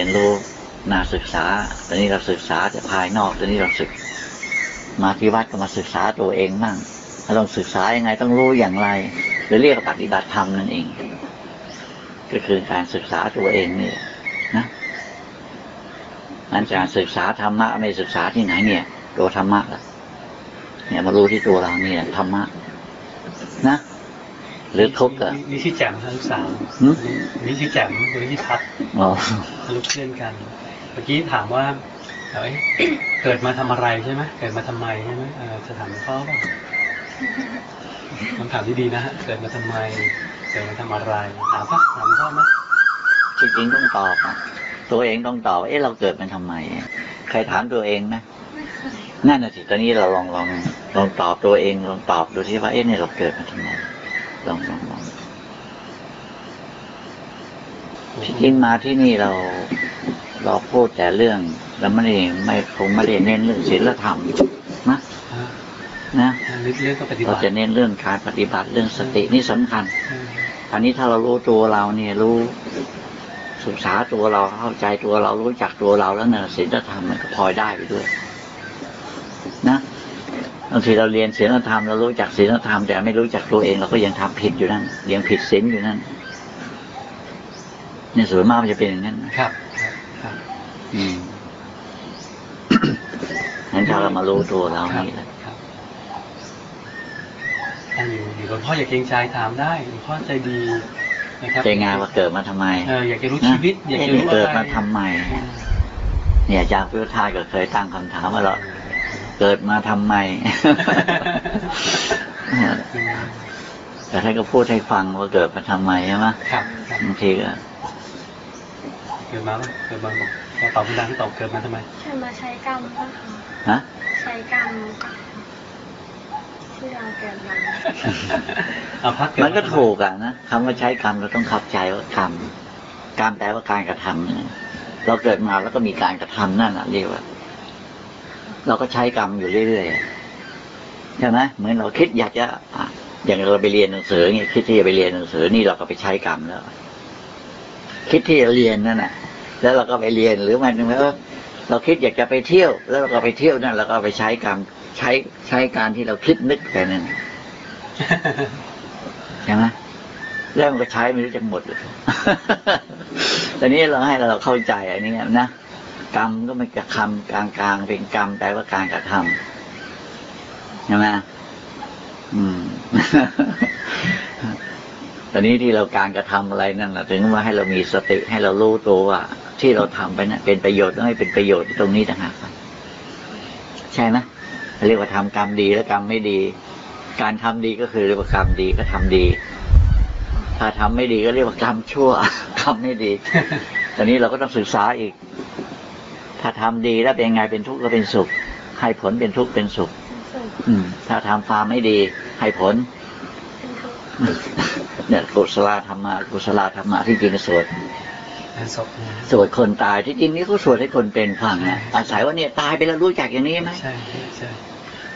ยนรู้นาศึกษา ตอนนี้เราศึกษาแต่ภายนอก ตอนนี้เราศึก มาที่วัดก็มาศึกษาตัวเองมั่งเราต้องศึกษายังไงต้องรู้อย่างไร หรือเรียกว่าปฏิบัติธรรมนั่นเอง ก็คือการศึกษาตัวเองนี่แหละนะอันการศึกษาธรรมะไม่ศึกษาที่ไหนเนี่ย ตัวธรรมะล่ะเนี่ยมารู้ที่ตัวเราเนี่ยธรรมะนะ หรือทุกข์อะนี่ชื่อแจ่มครับลูกสาวหืมนี่ชื่อแจ่มคนนี้ชื่อพัดอ๋อลูกเพื่อนกัน เมื่อกี้ถามว่าเอ้ยเกิดมาทำอะไรใช่ไหมเกิดมาทำไมใช่ไหมเออจะถามหลวงพ่อป่ะคำถามที่ดีนะฮะเกิดมาทำไม เกิดมาทำอะไรถามป่ะถามหลวงพ่อไหมจริงๆต้องตอบอะตัวเองต้องตอบว่าเอ๊ะเราเกิดมาทำไม ใครถามตัวเองไหมนั่นน่ะสิตอนนี้เราลองลองลองตอบตัวเองลองตอบดูที่ว่าเอ๊ะเนี่ยเราเกิดมาทำไม ลองลองลองที่จริงมาที่นี่เราเราพูดแต่เรื่องแล้วไม่ได้ไม่คงไม่ได้เน้นเรื่องศีลธรรมนะฮะนะนึกเรื่องก็ปฏิเราบัติจะเน้นเรื่องการปฏิบัติเรื่องสตินี่สำคัญเอออันนี้ถ้าเรารู้ตัวเราเนี่ยรู้ศึกษาตัวเราเข้าใจตัวเรารู้จักตัวเราแล้วเนี่ยศีลธรรมมันก็พลอยได้ไปด้วยนะ บางทีเราเรียนศีลธรรมเรารู้จักศีลธรรมแต่ไม่รู้จักตัวเองเราก็ยังทำผิดอยู่นั่นยังผิดศีลอยู่นั่นเนี่ยส่วนมากมันจะเป็นอย่างนั้นนะครับ ครับครับอืมงั้นถ้าเรามารู้ตัวเรานี่แหละครับถ้าอยู่อยู่หลวงพ่ออยากเกรงใจถามได้หลวงพ่อใจดีนะครับใจงานว่าเกิดมาทำไมเอออยากจะรู้ชีวิต อยากจะรู้เกิดอะไรมาทำไมอืมเนี่ยอาจารย์พุทธทาสก็เคยตั้งคำถามว่าเรา เกิดมาทำไมแต่ท่านก็พูดให้ฟังว่าเกิดมาทำไมใช่ไหมครับครับบางทีก็เกิดมาไหมเกิดมาบอกเราตอบคุณดังตอบเกิดมาทำไมใช่มาใช้กรรมป่ะคะฮะใช้กรรมป่ะคะที่เราเกิดมาเอาพักเกิดมันก็ถูกอะนะคำว่าใช้กรรมเราต้องเข้าใจว่ากรรมกรรมแปลว่าการกระทำนะเราเกิดมาแล้วก็มีการกระทำนั่นแหะเรียกว่า เราก็ใช้กรรมอยู่เรื่อยๆใช่ไหมเหมือนเราคิดอยากจะอย่างเราไปเรียนหนังสือเนี่ยคิดที่จะไปเรียนหนังสือนี่เราก็ไปใช้กรรมแล้ว คิดที่จะเรียนนั่นน่ะ แล้วเราก็ไปเรียนหรือมันเออเราคิดอยากจะไปเที่ยว แล้วเราก็ไปเที่ยวนั่นเราก็ไปใช้กรรมใช้ใช้การที่เราคิดนึกไปนั่นใช่ไหมแล้วมันก็ใช้ไม่รู้จักหมดเลยตอนนี้เราให้เราเข้าใจอันนี้นะ กรรมก็มันจะคำกลางกลางๆเป็นกรรมแปลว่าการกระทำใช่ไหมอืมตอนนี้ที่เราการกระทำอะไรนั่นแหละถึงว่าให้เรามีสติให้เรารู้ตัวว่าที่เราทำไปนะั้นเป็นประโยชน์ต้องให้เป็นประโยชน์ตรงนี้ต่างหากใช่ไหมเรียกว่าทำกรรมดีและกรรมไม่ดี การทำดีก็คือเรียกว่ากรรมดีก็ทำดี ถ้าทำไม่ดีก็เรียกว่ากรรมชั่วกรรมไม่ดี ตอนนี้เราก็ต้องศึกษาอีก ถ้าทำดีแล้วเป็นไงเป็นทุกข์ก็เป็นสุข ให้ผลเป็นทุกข์เป็นสุขสุขอืม ถ้าทำความไม่ดี ให้ผลเป็นทุกข์เนี่ยกุศลธรรมะกุศลธรรมะที่จริงสวดงานศพนะสวดคนตายที่จริงนี่เขาสวดให้คนเป็นฟังนะอาศัยว่าเนี่ยตายไปแล้วรู้จักอย่างนี้ไหมใช่ใช่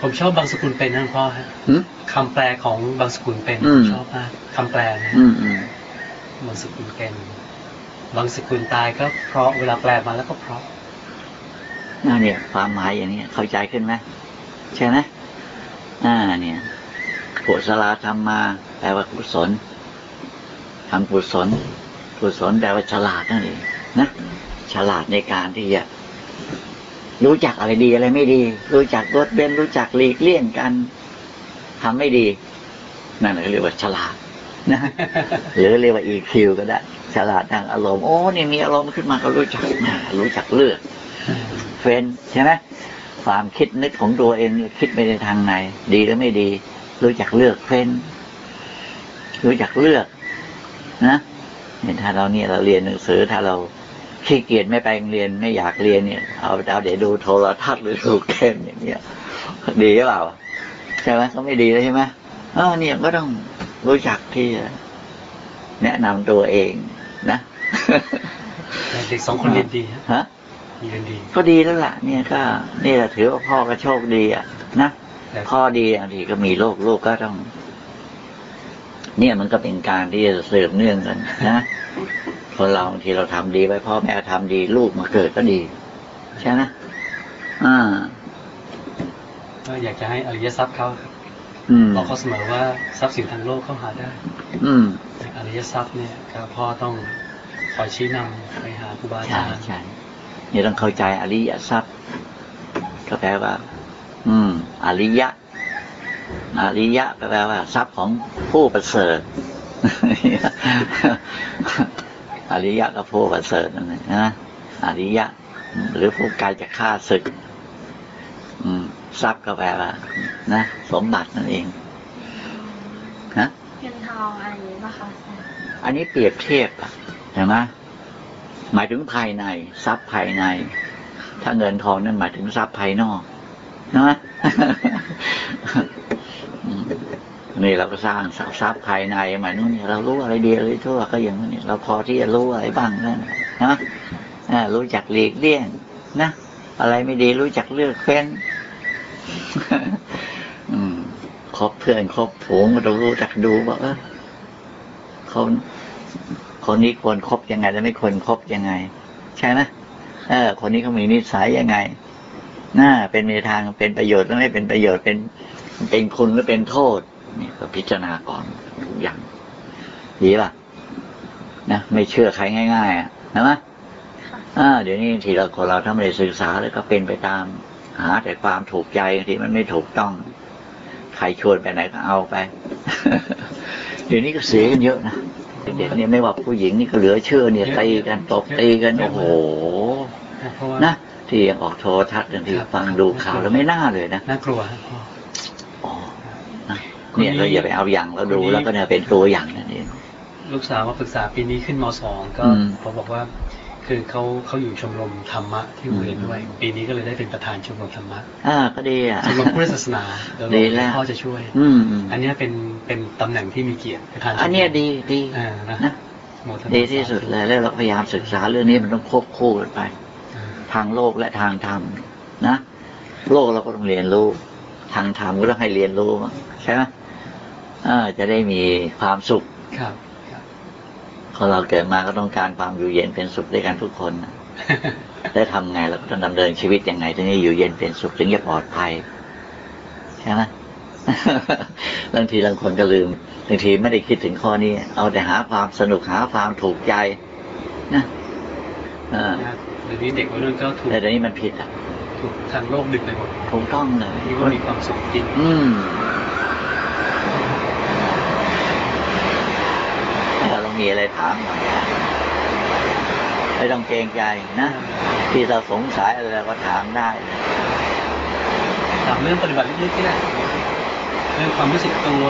ผมชอบบางสกุลเป็นนะหลวงพ่อฮะหึคำแปลของบางสกุลเป็นอืมชอบมากคำแปลนะอืมอืมบางสกุลเป็นบางสกุลตายก็เพราะเวลาแปลมาแล้วก็เพราะ นั่นเนี่ย ความหมายอย่างนี้เข้าใจขึ้นไหมใช่ไหมอ่าเนี่ยกุศลธรรมมา แปลว่ากุศลทำกุศลกุศลแปลว่าฉลาดนั่นเองนะฉลาดในการที่จะรู้จักอะไรดีอะไรไม่ดี รู้จักลดเว้นรู้จักหลีกเลี่ยงกันทำไม่ดี นั่นแหละเรียกว่าฉลาดนะหรือเรียกว่า EQ ก็ได้ ฉลาดทางอารมณ์โอ้เนี่ยมีอารมณ์ขึ้นมาก็รู้จักรู้จักเลือก ฟ้นใช่ไหมความคิดนึกของตัวเองคิดไปในทางไหน ดีหรือไม่ดี รู้จักเลือกเฟ้น รู้จักเลือกนะเนี่ยถ้าเราเนี่ยเราเรียนหนังสือถ้าเราขี้เกียจไม่ไปโรงเรียนไม่อยากเรียนเนี่ยเอาเอาเดี๋ยวดูโทรทัศน์หรือดูเกมอย่างเงี้ยดีหรือเปล่าใช่ไหมก็ไม่ดีเลยใช่ไหมเออเนี่ยก็ต้องรู้จักที่จะแนะนำตัวเองนะเด็กสองคนเรียนดีฮะฮะเรียนดี ก็ดีแล้วล่ะ เนี่ยก็นี่แหละถือว่าพ่อก็โชคดีอะนะแต่ข้อดีบางทีก็มีโลกโลกก็ต้อง เนี่ยมันก็เป็นการที่จะสืบเนื่องกันนะคนเราบางทีเราทำดีไว้พ่อแม่ทำดี ลูกมาเกิดก็ดี ใช่ไหมอ่าก็อยากจะให้อริยทรัพย์เขาครับอืมบอกเขาเสมอว่าทรัพย์สินทางโลกเขาหาได้ อืมแต่อริยทรัพย์เนี่ยก็พ่อต้องคอยชี้นำไปหาครูบาอาใช่จารย์ใช่เนี่ยต้องเข้าใจอริยทรัพย์ก็แปลว่า อืม อริยะ อริยะแปลว่า ทรัพย์ของผู้ประเสริฐอริยะก็ผู้ประเสริฐนั่นเองนะอริยะ หรือผู้ไกลจากข้าศึก อืมทรัพย์ก็แปลว่านะสมบัตินั่นเองนะเงินทองอะไรอย่างนี้ป่ะคะอาจารย์อันนี้เปรียบเทียบอะเห็นไหม หมายถึงภายใน ทรัพย์ภายใน ถ้าเงินทองนั่นหมายถึงทรัพย์ภายนอกนะนี่เราก็สร้างทรัพย์ภายในหมายนู้นเนี่ยเรารู้อะไรดีอะไรทั่วก็อย่างนี้เราพอที่จะรู้อะไรบ้างนั่นนะรู้จักหลีกเลี่ยงนะอะไรไม่ดีรู้จักเลือกเฟ้นอืมคบเพื่อนคบผงเรารู้จักดูว่าเออคน คนนี้ควรครบยังไงและไม่ควรครบยังไง ใช่ไหมเออ คนนี้เขามีนิสัยยังไงน่าเป็นในทางเป็นประโยชน์หรือไม่เป็นประโยชน์เป็นเป็นคุณหรือเป็นโทษนี่ก็พิจารณาก่อนทุกอย่างดีป่ะนะไม่เชื่อใครง่าย ๆ อะนะมะค่ะอ่าเดี๋ยวนี้ทีเราคนเราถ้าไม่ได้ศึกษาแล้วก็เป็นไปตาม หา แต่ความถูกใจที่มันไม่ถูกต้อง ใครชวนไปไหนก็เอาไป เดี๋ยวนี้ก็เสียกันเยอะนะ เด็กๆเนี่ยไม่ว่าผู้หญิงนี่ก็เหลือเชื่อเนี่ยตีกันตบตีกันโอ้โหเพราะว่านะที่ยังออกโทรทัศน์บางทีฟังดูข่าวแล้วไม่น่าเลยนะน่ากลัวครับพ่ออ๋อนะเนี่ยเราอย่าไปเอาอย่างเราดูแล้วก็เนี่ยเป็นตัวอย่างนั่นเองลูกสาวมาปรึกษาปีนี้ขึ้นมสองก็อืมผมบอกว่า คือเขาเขาอยู่ชมรมธรรมะที่โรงเรียนด้วย ปีนี้ก็เลยได้เป็นประธานชมรมธรรมะอ่าก็ดีอะชมรมพุทธศาสนาเดี๋ยวดีหลแล้ววงพ่อจะช่วย อืมอืมอันเนี้ยเป็นเป็นตำแหน่งที่มีเกียรติประธานชมรมอันเนี้ยดีดีอ่านะนะโมทนาดีที่สุดเลยแล้วเราพยายามศึกษาเรื่องนี้มันต้องควบคู่กันไปอ่าทางโลกและทางธรรมนะโลกเราก็ต้องเรียนรู้ ทางธรรมก็ต้องให้เรียนรู้ใช่ไหมเออจะได้มีความสุขครับ ครับคนเราเกิดมาก็ต้องการความอยู่เย็นเป็นสุขด้วยกันทุกคนนะได้วทำไงเราก็ต้องดำเนินชีวิตยังไงถึงจะอยู่เย็นเป็นสุขถึงจะปลอดภัยใช่ไหมบางทีบางคนก็ลืมบางทีไม่ได้คิดถึงข้อนี้ เอาแต่หาความสนุกหาความถูกใจนะเออเดี๋ยวนี้เด็กวัยรุ่นก็ถูกแต่เดี๋ยวนี้มันผิดอะ ถูกทางโลกดึงไปหมดถูกต้องเลยที่ว่ามีความสุขจริง อืมเราต้อง มีอะไรถามหน่อยไม่ต้องเกรงใจนะที่เราสงสัยอะไรก็ถามได้ถามเรื่องปฏิบัติเล็กๆก็ได้เรื่องความรู้สึกตัว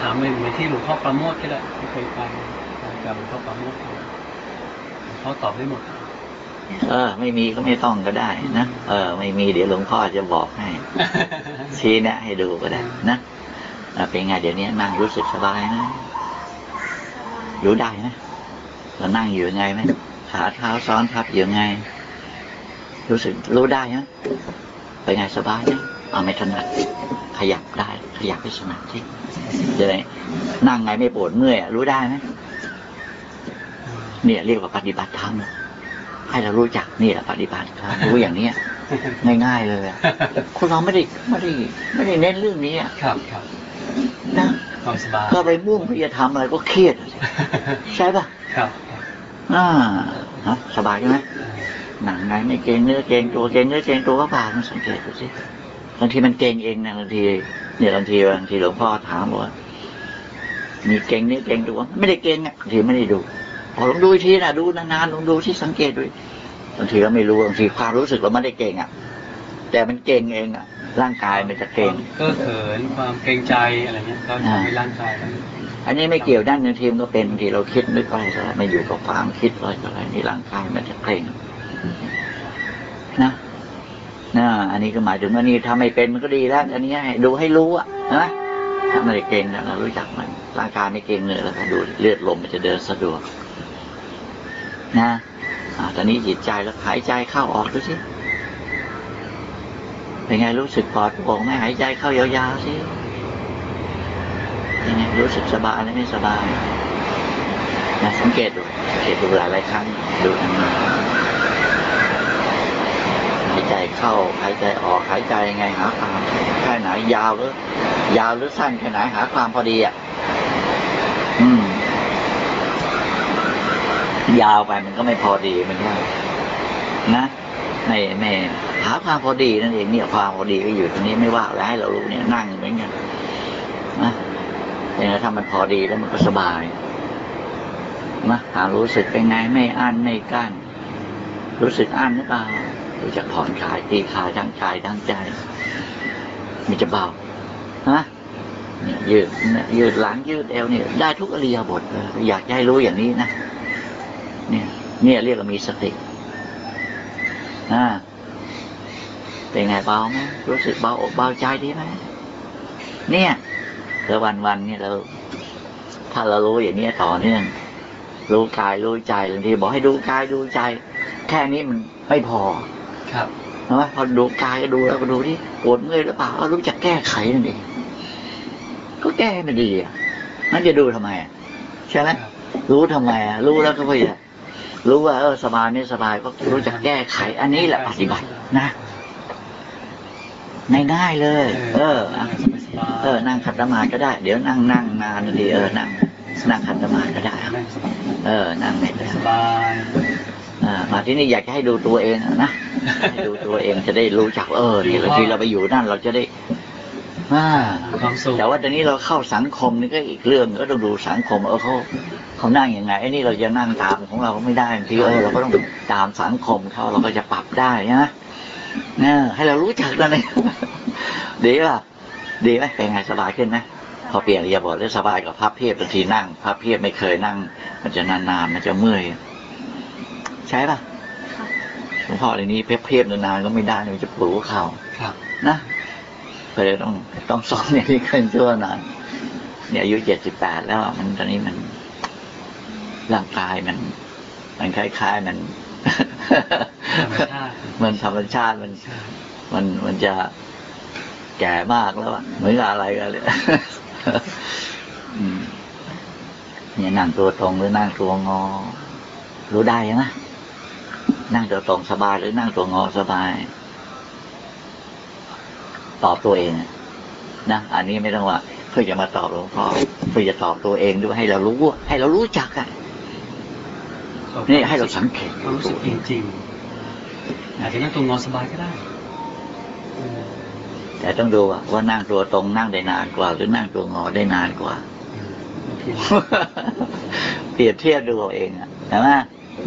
ถามเหมือนที่หลวงพ่อประโมทก็ได้ที่เคยฟังกับหลวงพ่อประโมทหลวงพ่อตอบได้หมด เออ ไม่มีก็ไม่ต้องก็ได้นะเออ ไม่มีเดี๋ยวหลวงพ่อจะบอกให้ ชี้แนะให้ดูก็ได้นะเออเป็นไงเดี๋ยวนี้นั่งรู้สึกสบายนะรู้ได้ไหมเรานั่งอยู่ยังไงไหมขาเท้าซ้อนทับอยู่ยังไง รู้สึกรู้ได้ไหมเป็นไงสบายไหมเอาไม่ถนัดขยับได้ ขยับให้ถนัดที่จะได้นั่งไงไม่ปวดเมื่อยอะรู้ได้ไหมเนี่ยเรียกว่าปฏิบัติธรรม ให้เรารู้จักนี่แหละปฏิบัติธรรมรู้อย่างเนี้ยง่ายๆเลยอะคนเราไม่ได้ไม่ได้ไม่ได้เน้นเรื่องนี้อะครับครับนะความสบายก็ไปมุ่งที่จะทำอะไรก็เครียดอะสิใช่ปะครับครับอ่าฮะสบายใช่ไหมหนังไงไม่เกรงเนื้อเกรงตัวเกรงเนื้อเกรงตัวก็ผ่านมันสังเกตดูสิบางทีมันเกรงเองนะบางทีเนี่ยบางทีบางทีหลวงพ่อถามบอกว่ามีเกรงเนื้อเกรงตัวไม่ได้เกรงอะบางทีไม่ได้ดูพอ ลองดูอีกทีนะดูนานๆลองดูที่สังเกตดูบางทีก็ไม่รู้บางทีความรู้สึกเราไม่ได้เกรงอะ แต่มันเกรงเองอะ ร่างกายมันจะเกรงก็เขินความเกรงใจอะไรเงี้ยก็ทำให้ร่างกายมันอันนี้ไม่เกี่ยวด้านในทีมก็เป็นบางทีเราคิดนึกอะไรอะไรไม่อยู่กับความคิดอะไรต่ออะไรนี่ร่างกายมันจะเกร็งนะนะอันนี้ก็หมายถึงว่านี่ถ้าไม่เป็นมันก็ดีแล้วอันนี้ให้ดูให้รู้อะนะถ้าไม่ได้เกร็งเรารู้จักมันร่างกายไม่เกร็งเลยแล้วก็ดูเลือดลมมันจะเดินสะดวก นะอตอนนี้จิตใจแล้วหายใจเข้าออกดูสิเป็นไงรู้สึกปลอดโปร่งไหมหายใจเข้ายาวๆสิเป็นไงรู้สึกสบายหรือไม่สบายนะสังเกตดูสังเกตดูหลายๆครั้งดูนานหายใจเข้าหายใจออกหายใจยังไงหาความแค่ไหนยาวหรือยาวหรือสั้นแค่ไหนหาความพอดีอะ อืม ยาวไปมันก็ไม่พอดีมันก็นะไม่ไม่หาความพอดีนั่นเองเนี่ยความพอดีก็อยู่ตรงนี้ไม่ว่าแล้วให้เรารู้เนี่ยนั่งเหมือนกันนะแต่ถ้ามันพอดีแล้วมันก็สบายนะหารู้สึกเป็นไงไม่อั้นไม่กั้นรู้สึกอั้นหรือเปล่ารู้จักผ่อนคลายตีขาทั้งกายทั้งใจมันจะเบานะเนี่ยยืดยืดหลังยืดเอวเนี่ยได้ทุกอริยบทอยากให้รู้อย่างนี้นะ เนี่ย เนี่ยเรียกว่ามีสติอ่าเป็นไงเบาไหมรู้สึกเบาอกเบาใจดีไหมเนี่ยแล้ววันวันๆเนี่ยเราถ้าเรารู้อย่างนี้ต่อเนื่องรู้กายรู้ใจบางทีบอกให้ดูกายดูใจ แค่นี้มันไม่พอ ครับนะพอดูกายก็ดูแล้วก็ดูที่ปวดเมื่อยหรือเปล่าก็รู้จักแก้ไขนั่นเองก็แก้ให้มันดีอะนั่นจะดูทำไมอะใช่ไหมครับรู้ทำไมอะรู้แล้วก็พยายาม รู้ว่าเออสบายไม่สบายก็รู้จักแก้ไข อันนี้แหละปฏิบัตินะง่ายๆเลย เอออะสบายๆเออ นั่งขัดสมาธิก็ได้ เดี๋ยวนั่งนั่งนานทีเออนั่งนั่งขัดสมาธิก็ได้อะนั่งสบายเออ นั่งไม่ได้สบายอ่ามาที่นี่อยากจะให้ดูตัวเองอะนะให้ดูตัวเองจะได้รู้จักเออนี่บางทีเราไปอยู่นั่นเราจะได้อ่าความสุขแต่ว่าตอนนี้เราเข้าสังคมนี่ก็อีกเรื่องก็ต้องดูสังคมเออเขา เขานั่งยังไงไอ้นี่เราจะนั่งตามของเราก็ไม่ได้บางทีเออเราก็ต้องตามสังคมเขาเราก็จะปรับได้นะเนี่ยให้เรารู้จักนั่นเองดีป่ะดีไหมเป็นไงสบายขึ้นไหมพอเปลี่ยนเรียบทแล้วสบายกับพับเพียบบางทีนั่งพับเพียบไม่เคยนั่ง มันจะนานๆมันจะเมื่อยใช่ป่ะค่ะหลวงพ่อในนี้เพียบเพียบนานๆก็ไม่ได้มันจะปวดหัวเข่าครับ นะก็เลยต้องต้องสอนอย่างนี้ขึ้นชั่วนานเนี่ยอายุเจ็ดสิบแปดแล้วอะมันตอนนี้มัน ร่างกายมัน มันคล้ายๆมันธรรมชาติมันธรรมชาติมัน มันมันจะแก่มากแล้วอะเหมือนกับอะไรกันเลยอืมเนี่ยนั่งตัวตรงหรือนั่งตัวงอ รู้ได้ไหมนั่งตัวตรงสบายหรือนั่งตัวงอสบาย ตอบตัวเองอะนะอันนี้ไม่ต้องว่า เพื่อจะมาตอบหลวงพ่อเพื่อจะตอบตัวเองด้วยให้เรารู้ให้เรารู้จักอะ นี่ให้เราสังเกตความรู้สึกจริงๆอาจจะนั่งตรงงอสบายก็ได้อืมแต่ต้องดูอะว่านั่งตัวตรงนั่งได้นานกว่า หรือนั่งตัวงอได้นานกว่าอืมโอเคเปรียบเทียบดูเอาเองอะใช่ไหม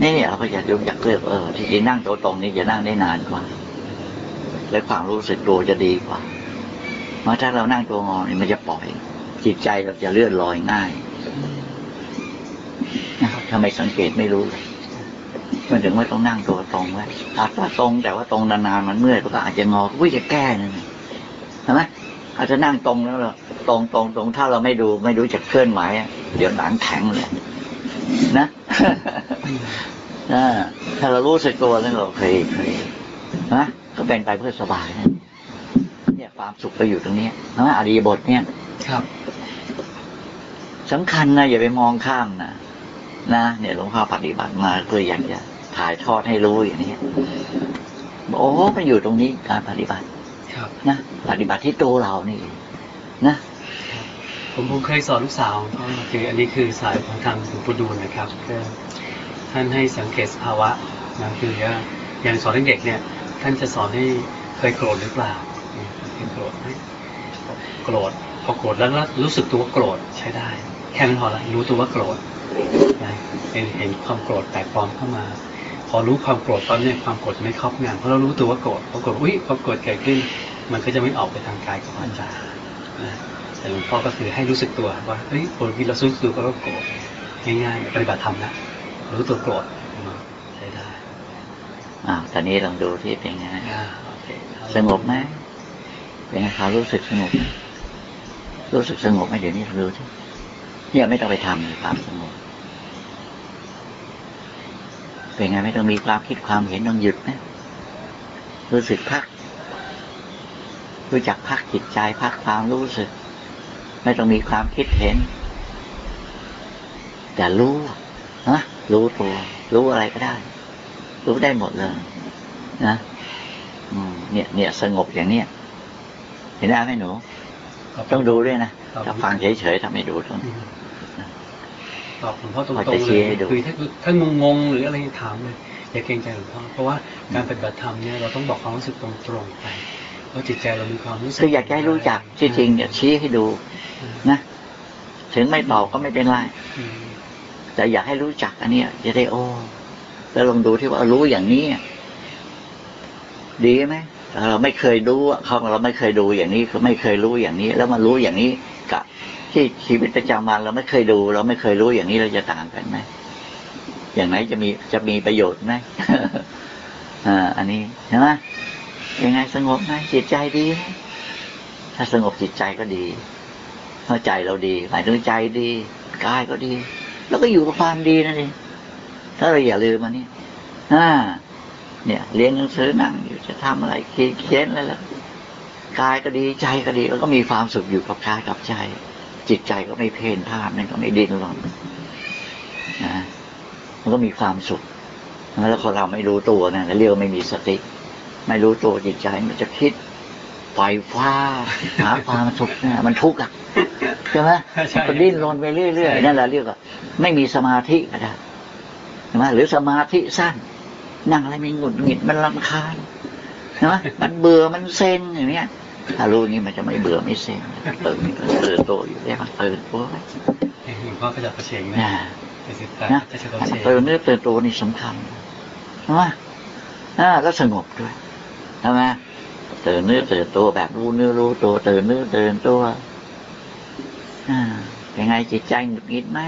นี่เราก็จะดูจากเลือกเออที่จริงนั่งตัวตรงนี่จะนั่งได้นานกว่า และความรู้สึกตัวจะดีกว่าเมื่อถ้าเรานั่งตัวงอนี่มันจะปล่อย จิตใจเราจะเลื่อนลอยง่ายนะครับ ถ้าไม่สังเกตไม่รู้เลยมันถึงไม่ต้องนั่งตัวตรงไว้อาจจะตรงแต่ว่าตรงนานๆมันเมื่อยก็อาจจะงอก็จะแก้นั่นเองใช่ไหมอาจจะนั่งตรงแล้วเราตรงตรงตรงถ้าเราไม่ดูไม่รู้จักเคลื่อนไหวอะเดี๋ยวหลังแข็งเลยนะอ่าถ้าเรารู้สึกตัวแล้วเราเคยเคยนะก็เป็นไปเพื่อสบายนะเนี่ยความสุขก็อยู่ตรงเนี้ยนะอริยบทเนี่ยครับสำคัญนะอย่าไปมองข้ามนะ นะเนี่ยหลวงพ่อปฏิบัติมาเพื่ออยากจะถ่ายทอดให้รู้อย่างนี้บอกโอ้มันอยู่ตรงนี้การปฏิบัติครับนะปฏิบัติที่ตัวเรานี่นะผมผมเคยสอนลูกสาวก็คืออันนี้คือสายของทางหลวงปู่ดูลนะครับก็ท่านให้สังเกตสภาวะนะคือว่าอย่างสอนเด็กๆเนี่ย ท่านจะสอนให้เคยโกรธหรือเปล่าเคยโกรธไหมโกรธพอโกรธแล้วรู้สึกตัวว่าโกรธใช้ได้ แค่นั้นพอละรู้ตัวว่าโกรธ นะเห็นเห็นความโกรธแปลกปลอมเข้ามา พอรู้ความโกรธตอนเนี้ยความโกรธจะไม่ครอบงำเพราะเรารู้ตัวว่าโกรธพอโกรธอุ้ยพอโกรธเกิดขึ้น มันก็จะไม่ออกไปทางกายกับวาจานะแต่หลวงพ่อก็คือให้รู้สึกตัวว่าเฮ้ยโกรธวิเรารู้สึกตัวก็โกรธง่ายๆปฏิบัติธรรมนะรู้ตัวโกรธใช้ได้อ่าตอนนี้ลองดูที่เป็นไงอ่าโอเคสงบไหมเป็นไงครับรู้สึกสงบไหมรู้สึกสงบไหมเดี๋ยวนี้รู้สิเนี่ยไม่ต้องไปทำเลยความสงบ เป็นไงไม่ต้องมีความคิดความเห็นต้องหยุดนะรู้สึกพัก รู้จักพักจิตใจพักความรู้สึก ไม่ต้องมีความคิดเห็น แต่รู้นะรู้ตัว รู้อะไรก็ได้ รู้ได้หมดเลยนะอืมเนี่ย เนี่ยสงบอย่างเนี้ยเห็นได้ไหมหนู ต้องดูด้วยนะครับถ้าฟังเฉยๆทำไม่ดูต้องอืม ตอบหลวงพ่อตรงพอๆจะชี้เลยให้ดูคือถ้าถ้างงๆหรืออะไรถามเลยอย่าเกรงใจหลวงพ่อเพราะว่าการปฏิบัติธรรมเนี่ยเราต้องบอกความรู้สึกตรงๆไปว่าจิตใจเรามีความรู้สึกคืออยากจะให้รู้จักที่จริงเนี่ยชี้ให้ดูอืมนะถึงไม่ตอบก็ไม่เป็นไรอืมแต่อยากให้รู้จักอันเนี้ยจะได้โอ้แล้วลองดูที่ว่ารู้อย่างนี้อะดีไหมแต่เราไม่เคยรู้อะเขาเราไม่เคยดูอย่างนี้เขาไม่เคยรู้อย่างนี้ แล้วมารู้อย่างนี้กับ ที่ชีวิตประจำวันเราไม่เคยดู เราไม่เคยรู้อย่างนี้เราจะต่างกันไหมอย่างไหนจะมีจะมีประโยชน์ไหมอ่าอันนี้ใช่ไหมยังไงสงบไหมจิตใจดีไหมถ้าสงบจิตใจก็ดีเข้าใจเราดีหมายถึงใจดีกายก็ดี แล้วก็อยู่กับความดีนั่นเองถ้าเราอย่าลืมมันนี่อ่าเนี่ยเรียนหนังสือนั่งอยู่จะทำอะไรเขียนเขียนอะไรแล้วกายก็ดีใจก็ดีแล้วก็มีความสุขอยู่กับกายกับใจ จิตใจก็ไม่เพ่นพ่านนั่นก็ไม่ดิ้นรนนะมันก็มีความสุขแล้วคนเราไม่รู้ตัวนะเรียกว่าไม่มีสติ ไม่รู้ตัวจิตใจมันจะคิดไฟฟ้าหาความสุขเนี่ยมันทุกข์อะใช่ไหมใช่มันก็ดิ้นรนไปเรื่อยๆนั่นแหละเรียกว่าไม่มีสมาธิก็ได้ใช่ไหมหรือสมาธิสั้นนั่งอะไรมันหงุดหงิดมันรำคาญใช่ไหมมันเบื่อมันเซ็งอย่างเนี้ย ถ้ารู้อย่างนี้มันจะไม่เบื่อไม่เซ็งตื่นตื่นตัวอยู่ได้มันตื่นตัวไว้หลวงพ่อก็จะประเชงนะนะไปศึกษานะจะเฉลิมให้เชมันงตื่นเนื้อตื่นตัวนี่สำคัญใช่ไหมอ่าแล้วสงบด้วยใช่ไหมตื่นเนื้อตื่นตัวแบบรู้เนื้อรู้ตัวตื่นเนื้อตื่นตัวอ่าเป็นไงจิตใจหงุดหงิดไหม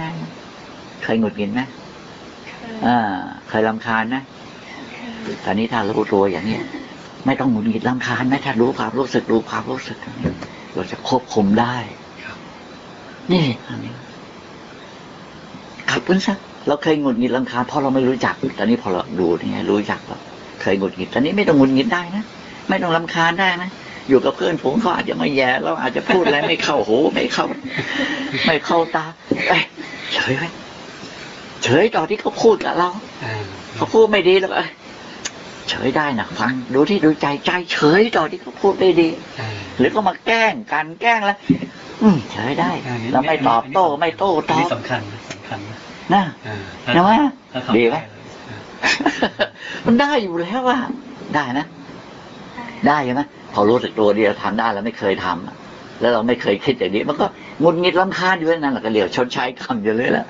เคยหงุดหงิดไหมเคยอ่าเคยรำคาญไหมเคยตอนนี้ถ้ารู้ตัวอย่างนี้ ไม่ต้องหงุดหงิดรำคาญไหมถ้ารู้ความรู้สึกรู้ความรู้สึกอย่างนี้เราจะควบคุมได้ครับนี่อันนี้ขับกันซะเราเคยหงุดหงิดรำคาญเพราะเราไม่รู้จัก ตอนนี้พอเราดูนี่ไงรู้จักเราเคยหงุดหงิดตอนนี้ไม่ต้องหงุดหงิดได้นะไม่ต้องรำคาญได้นะอยู่กับเพื่อนฝูงเขาอาจจะมาแย่เราอาจจะพูดอะไรไม่เข้าหูไม่เข้า ไม่เข้าตาเอ้ยเฉยไว้เฉยต่อนที่เขาพูดกับเราอ่าเขาพูดไม่ดีแล้วก็ เอ้ยเฉยได้นะฟังดูที่ดูใจใจเฉยต่อนที่เขาพูดไม่ดีอ่าหรือก็มาแกล้งกันแกล้งแล้วอืมเฉยได้อันนี้เราไม่ตอบโต้ไม่โต้ตอันอนี้บสำคัญนะสำคัญนะนะอ่าใช่ไหมถ้าทำดีไหมอ่ามันได้อยู่แล้วว่าได้นะได้ได้ใช่ไหมพอรู้สึกตัวเดียวทำได้แล้วไม่เคยทำอะ แล้วเราไม่เคยคิดอย่างนี้ มันก็หงุดหงิดรำคาญอยู่นั่นแหละก็เรียกชดใช้กรรมอยู่เลยแหละ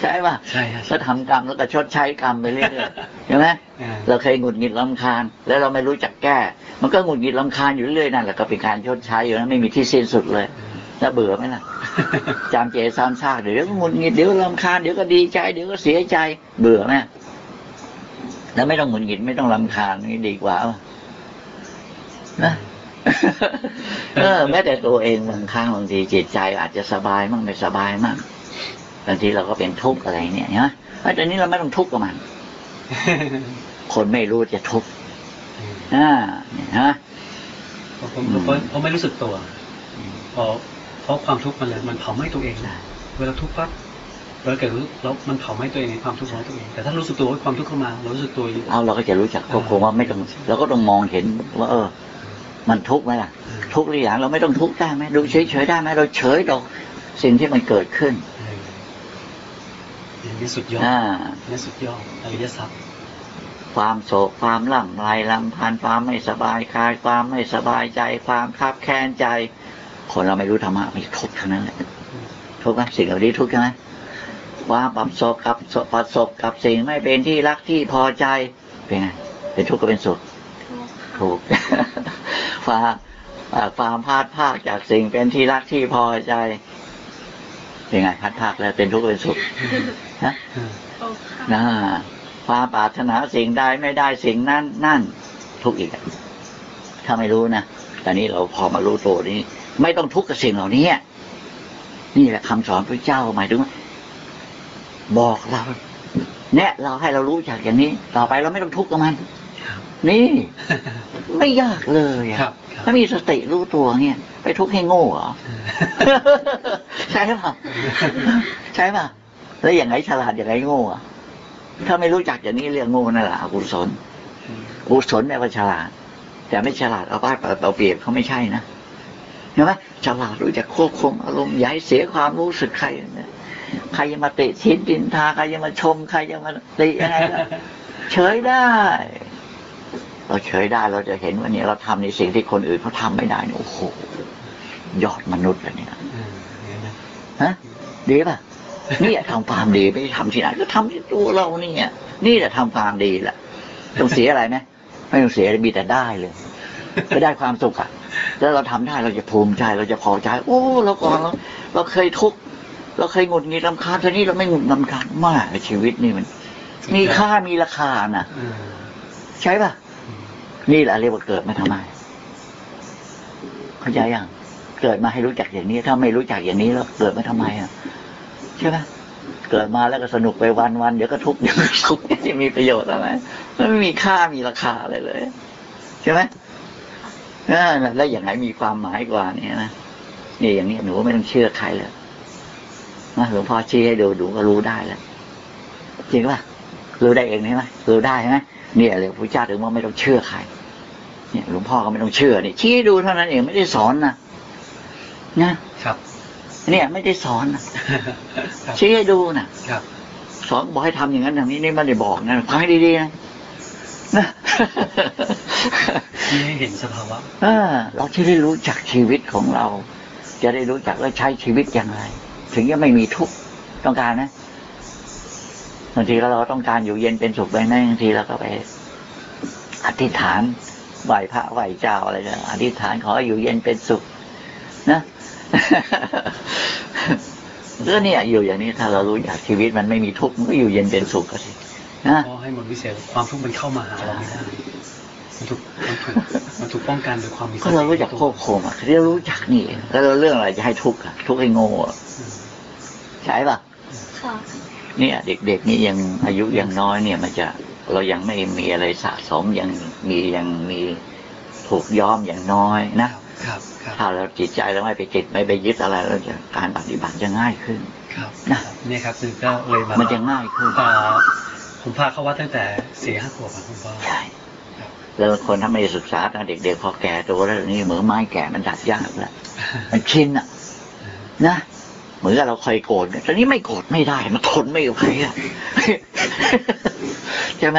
ใช่ป่ะใช่ใช่ก็ทำกรรมแล้วก็ชดใช้กรรมไปเรื่อยๆใช่ไหมอ่าเราเคยหงุดหงิดลำคาญ แล้วเราไม่รู้จักแก้ มันก็หงุดหงิดลำคาญอยู่เรื่อยนั่นแหละก็เป็นการชดใช้อยู่นะไม่มีที่สิ้นสุดเลยแล้วเบื่อไหมล่ะจำเจซ้ำซากเดี๋ยวก็หงุดหงิดเดี๋ยวก็ลำคาญเดี๋ยวก็ดีใจเดี๋ยวก็เสียใจ เบื่อไหมแล้วไม่ต้องหงุดหงิดไม่ต้องลำคาญนี่ดีกว่าป่ะนะ เออ แม้แต่ตัวเองบางครั้งบางทีจิตใจอาจจะสบายมั่งไม่สบายมั่งบางทีเราก็เป็นทุกข์อะไรเนี่ยนะแต่นี้เราไม่ต้องทุกข์กับมัน คนไม่รู้จะทุกข์อ่าเนี่ยฮะผมผมผมผมไม่รู้สึกตัวเพราะเพราะความทุกข์มันเลยมันเผาไหม้ตัวเองนะเวลาทุกข์ปั๊บเราเกิดรู้แล้วมันเผาไหม้ตัวเองในความทุกข์ของตัวเอง แต่ถ้ารู้สึกตัวว่าความทุกข์เข้ามาเรารู้สึกตัวอยู่เอาเราก็จะรู้จักควบคุมว่าไม่ต้องเราก็ต้องมองเห็นว่า เออ มันทุกข์ไหมล่ะ ทุกข์หรืออย่างเราไม่ต้องทุกข์ได้ไหมดูเฉยๆได้ไหมเราเฉยต่อสิ่งที่มันเกิดขึ้นเอออย่างนี้สุดยอดอ่านี่สุดยอดอริยทรัพย์ความโศกความลำไรลำพันธ์ความไม่สบายกายความไม่สบายใจ ความคับแค้นใจ คนเราไม่รู้ธรรมะมันทุกข์ทั้งนั้นแหละทุกข์ไหมสิ่งเหล่านี้ทุกข์ใช่ไหมความประสบกับประสบกับสิ่งไม่เป็นที่รักที่พอใจเป็นไงเป็นทุกข์ก็เป็นสุขทุกข์ถูก ความอ่าความพลาดพลาดจากสิ่งเป็นที่รักที่พอใจเป็นไงพลาดพลาดแล้วเป็นทุกข์เป็นสุขนะอืมทุกข์ค่ะนะความปรารถนาสิ่งใดไม่ได้สิ่งนั้นนั่น ทุกข์อีกอะถ้าไม่รู้นะตอนนี้เราพอมารู้ตัวนี้ ไม่ต้องทุกข์กับสิ่งเหล่านี้นี่แหละคำสอนพระเจ้าหมายถึงว่าบอกเราเนี่ยเราให้เรารู้จากอย่างนี้ ต่อไปเราไม่ต้องทุกข์กับมันครับ นี่ ไม่ยากเลยอะครับครับถ้ามีสติรู้ตัวเนี่ย ไปทุกข์ให้โง่เหรอ ใช่ป่ะใช่ป่ะแล้วอย่างไรฉลาดอย่างไรโง่อะถ้าไม่รู้จักอย่างนี้เรื่องโง่นั่นแหละอกุศลอกุศลเนี่ยว่าฉลาด แต่ไม่ฉลาดเอาป้ายเอาเปรียบเขาไม่ใช่นะเห็นไหมฉลาดรู้จักควบคุมอารมณ์อย่าให้เสียความรู้สึกใครเนี่ยใครจะมาเตะชิ้นดินทาใครจะมาชม ใครจะมาติยังไงก็เฉยได้ เราเฉยได้เราจะเห็นว่าเนี่ยเราทำในสิ่งที่คนอื่นเขาทำไม่ได้เนี่ยโอ้โหยอดมนุษย์เลยเนี่ยอืมอย่างนั้นนะฮะดีป่ะนี่ทำความดีไม่ได้ทำที่ไหนก็ทำที่ตัวเราเนี่ยนี่แหละทำความดีแหละต้องเสียอะไรไหมไม่ต้องเสียมีแต่ได้เลยไม่ได้ความสุขอะแล้วเราทำได้เราจะภูมิใจเราจะพอใจ โอ้เราก่อนเราเราเคยทุกข์เราเคยหงุดหงิดรำคาญทีนี้เราไม่หงุดรำคาญมากชีวิตนี่มัน มีค่ามีราคาน่ะอืมใช่ป่ะอืม นี่แหละเรียกว่าเกิดมาทำไมเข้าใจยังเกิดมาให้รู้จักอย่างนี้ ถ้าไม่รู้จักอย่างนี้แล้วเกิดมาทำไมอะใช่ไหมเกิดมาแล้วก็สนุกไปวันวันๆเดี๋ยวก็ทุกข์เดี๋ยวก็สุขจะมีประโยชน์อะไรมันไม่มีค่ามีราคาอะไรเลย ใช่ไหมแล้วอย่างไหนมีความหมายกว่านี้นะนี่อย่างนี้หนูไม่ต้องเชื่อใครเลยนะหลวงพ่อชี้ให้ดูดูก็รู้ได้แล้วจริงป่ะรู้ได้เองใช่ไหมรู้ได้ใช่ไหม เนี่ยเลยพระเจ้าถึงว่าไม่ต้องเชื่อใครเนี่ยหลวงพ่อก็ไม่ต้องเชื่อนี่ชี้ให้ดูเท่านั้นเองไม่ได้สอนนะนะครับเนี่ยไม่ได้สอนนะครับชี้ให้ดูนะครับ สอนบอกให้ทำอย่างนั้นอย่างนี้นี่ไม่ได้บอกนะฟังให้ดีๆนะนะที่ให้เห็นสภาวะเออเราจะได้รู้จักชีวิตของเรา จะได้รู้จักว่าใช้ชีวิตอย่างไร ถึงจะไม่มีทุกข์ต้องการนะ บางทีเราต้องการอยู่เย็นเป็นสุขไปนะบางทีเราก็ไปอธิษฐานไหวพระไหวเจ้าอะไรเนี่ยอธิษฐานขอให้อยู่เย็นเป็นสุข นะก็เนี่ยอยู่อย่างนี้ถ้าเรารู้จักชีวิตมันไม่มีทุกข์มันก็อยู่เย็นเป็นสุขก็สินะเพราะให้หมดวิเศษความทุกข์มันเข้ามาหาเราไม่ได้มันถูกมันถูกมันถูกป้องกันโดยความมีสก็ติเรารู้จักควบคุมอะเรารู้จักนี่เองแล้วเราเรื่องอะไรจะให้ทุกข์อะทุกข์ให้โง่อะอืมใช่ป่ะค่ะ เนี่ย เด็กๆนี่ยังอายุยังน้อยเนี่ยมันจะเรายังไม่มีอะไรสะสมยังมียังมีถูกย้อมอย่างน้อยนะครับครับถ้าเราจิตใจเราไม่ไปจิตไม่ไปยึดอะไรเราจะการปฏิบัติจะง่ายขึ้น ครับนะเนี่ยครับคือก็เลยมามันจะง่ายขึ้นอ่าผมพาเข้าวัดตั้งแต่สี่ห้าขวบอะคุณพ่อใช่ครับแล้วคนถ้าไม่ได้ศึกษาตอนเด็กๆพอแก่ตัวแล้วนี่เหมือนไม้แก่มันดัดยากแล้วมันชินอะนะเห มือนกับเราเคยโกรธเนี่ยตอนนี้ไม่โกรธไม่ได้ มันทนไม่ไหวอะใช่ไหม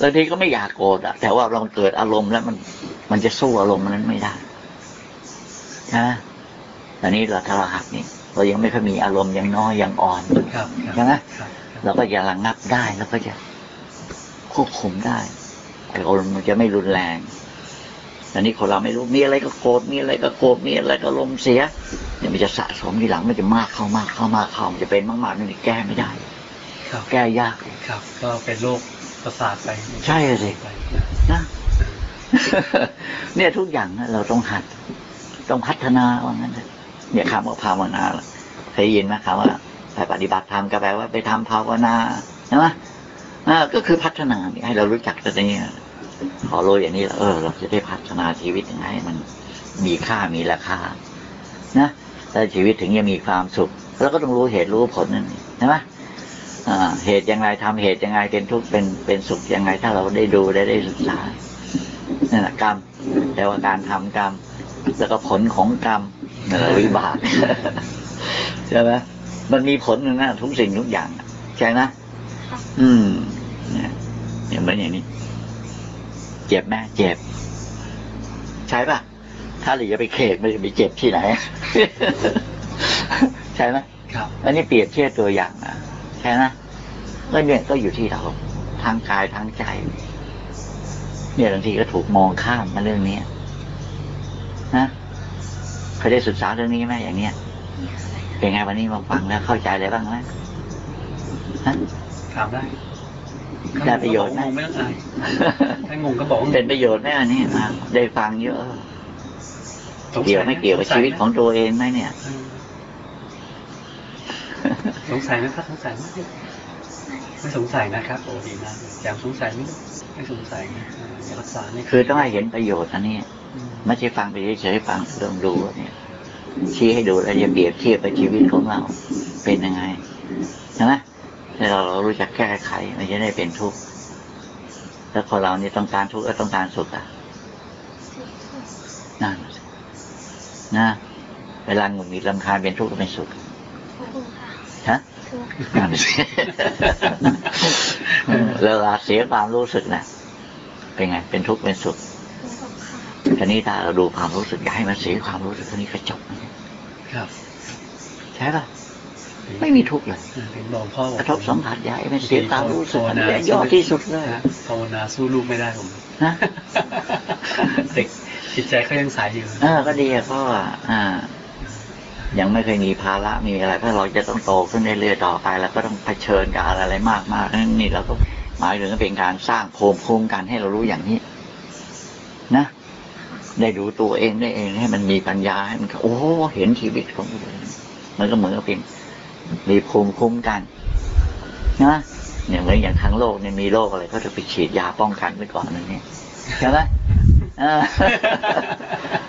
บางทีก็ไม่อยากโกรธอะ แต่ว่าเราเกิดอารมณ์แล้วมัน มันจะสู้อารมณ์นั้นไม่ได้ใช่ไหมตอนนี้เราถ้าเราหัดนี่เรายังไม่ค่อยมีอารมณ์ยังน้อยยังอ่อนครับครับใช่ไหมครับเราก็จะระงับได้แล้วก็จะควบคุมได้แต่อารมณ์มันจะไม่รุนแรงต อนนี้คนเราไม่รู้มีอะไรก็โกรธมีอะไรก็โกรธมีอะไรก็ลมณ์เสียเดี๋ยวมันจะสะสมทีหลังมันจะมากเข้ามากเข้ามากเข้ามันจะเป็นมากๆนี่แก้ไม่ได้ครับแก้ยากครับ ก็เป็นโรคประสาทไป ใช่สิไปนะเนี่ยทุกอย่างนะเราต้องหัด ต้องพัฒนาว่างั้นเถอะเนี่ยคำว่าภาวนาเคยยินไหมคำว่าไปปฏิบัติธรรมก็แปลว่าไปทำภาวนาใช่ไหมอ่าก็คือพัฒนาเนี่ยให้เรารู้จักตัวนี้ พอรู้อย่างนี้แล้วเออ เราจะได้พัฒนาชีวิตยังไงมันมีค่ามีราคา นะแล้วชีวิตถึงจะมีความสุขแล้วก็ต้องรู้เหตุรู้ผลนั่นใช่ไหมเหตุยังไงทำเหตุยังไงเป็นทุกข์เป็นเป็นสุขยังไง ถ้าเราได้ดูได้ได้ศึกษานั่นแหละกรรมแต่ว่าการทำกรรม แล้วก็ผลของกรรมนั่นแหละวิบากใช่ไหมมันมีผลนะนะทุกสิ่งทุกอย่าง ใช่ไหมอืมเนี่ยเหมือนอย่างนี้ เจ็บไหมเจ็บ ใช่ปะถ้าหรือจะไปเคกมันจะไปเจ็บที่ไหน ใช่ไหมครับอันนี้เปรียบเทียบตัวอย่างนะใช่ไหมก็เนี่ยก็อยู่ที่เราทางกายทางใจ เนี่ยบางทีก็ถูกมองข้ามมาเรื่องนี้นะเคยได้ศึกษาเรื่องนี้ไหมอย่างเนี้ยเป็นไงวันนี้มาฟังแล้วเข้าใจอะไรบ้างไหมฮะถามได้ ได้ประโยชน์ไหมงงไม่ต้องอายถ้างงก็บอกว่าเป็นประโยชน์ไหมอันนี้มาได้ฟังเยอะสงสัเกี่ยวไม่เกี่ยวกับชีวิตของตัวเองไหมเนี่ย สงสัยไหมครับสงสัยไหมไม่สงสัยนะครับโอ้ดีมากเลยอยากสงสัยไหมไม่สงสัยนะเอออย่ารักษาไม่คือต้องให้เห็นประโยชน์อันนี้อืมไม่ใช่ฟังไปเฉยๆฟังเรื่องดูเนี่ยชี้ให้ดูแล้วจะเปรียบเทียบกับชีวิตของเราเป็นยังไงใช่ไหม ถ้าเราเรารู้จักแก้ไขมันจะได้เป็นทุกข์แล้วคนเรานี่ต้องการทุกข์แล้วต้องการสุขอะนั่นสินะเวลาหงุดหงิดลำคาญเป็นทุกข์ก็เป็นสุขถูกค่ะฮะถูกนั่นสิแล้วเวลาเสียความรู้สึกนะเป็นไง เป็นทุกข์เป็นสุขถูกค่ะทีนี้ถ้าเราดูความรู้สึกอย่าให้มันเสียความรู้สึกทีนี้ก็จบครับ ใช่ป่ะ ไม่มีทุกข์เลยเห็นบอกพ่อกบอกระทบสัมผัสใหญ่ไม่เสียความรู้สึกภาวอันนานี้ยอดที่สุดเลยนะภาวนาสู้ลูกไม่ได้ผมนะเด็กจิตใจเขายังใสอยู่เออก็ดีอะเพราะว่าอ่า ยังไม่เคยมีภาระมีอะไรเพราะเราจะต้องโตขึ้นเรื่อยๆต่อไป แล้วก็ต้องเผชิญกับอะไรมากมากนั่นนี่เราก็หมายถึงเป็นการสร้างภูมิคุ้มกันให้เรารู้อย่างนี้ นะได้ดูตัวเองได้เองให้มันมีปัญญาให้มันโอ้เห็นชีวิตของตัวเองมันก็เหมือนกับเป็น มีภูมิคุ้มกันนะอย่างเหมือนอย่างทั้งโลกเนี่ยมีโรคอะไรก็จะไปฉีดยาป้องกันไว้ก่อนนั่นเนี่ยใช่ไหมเออ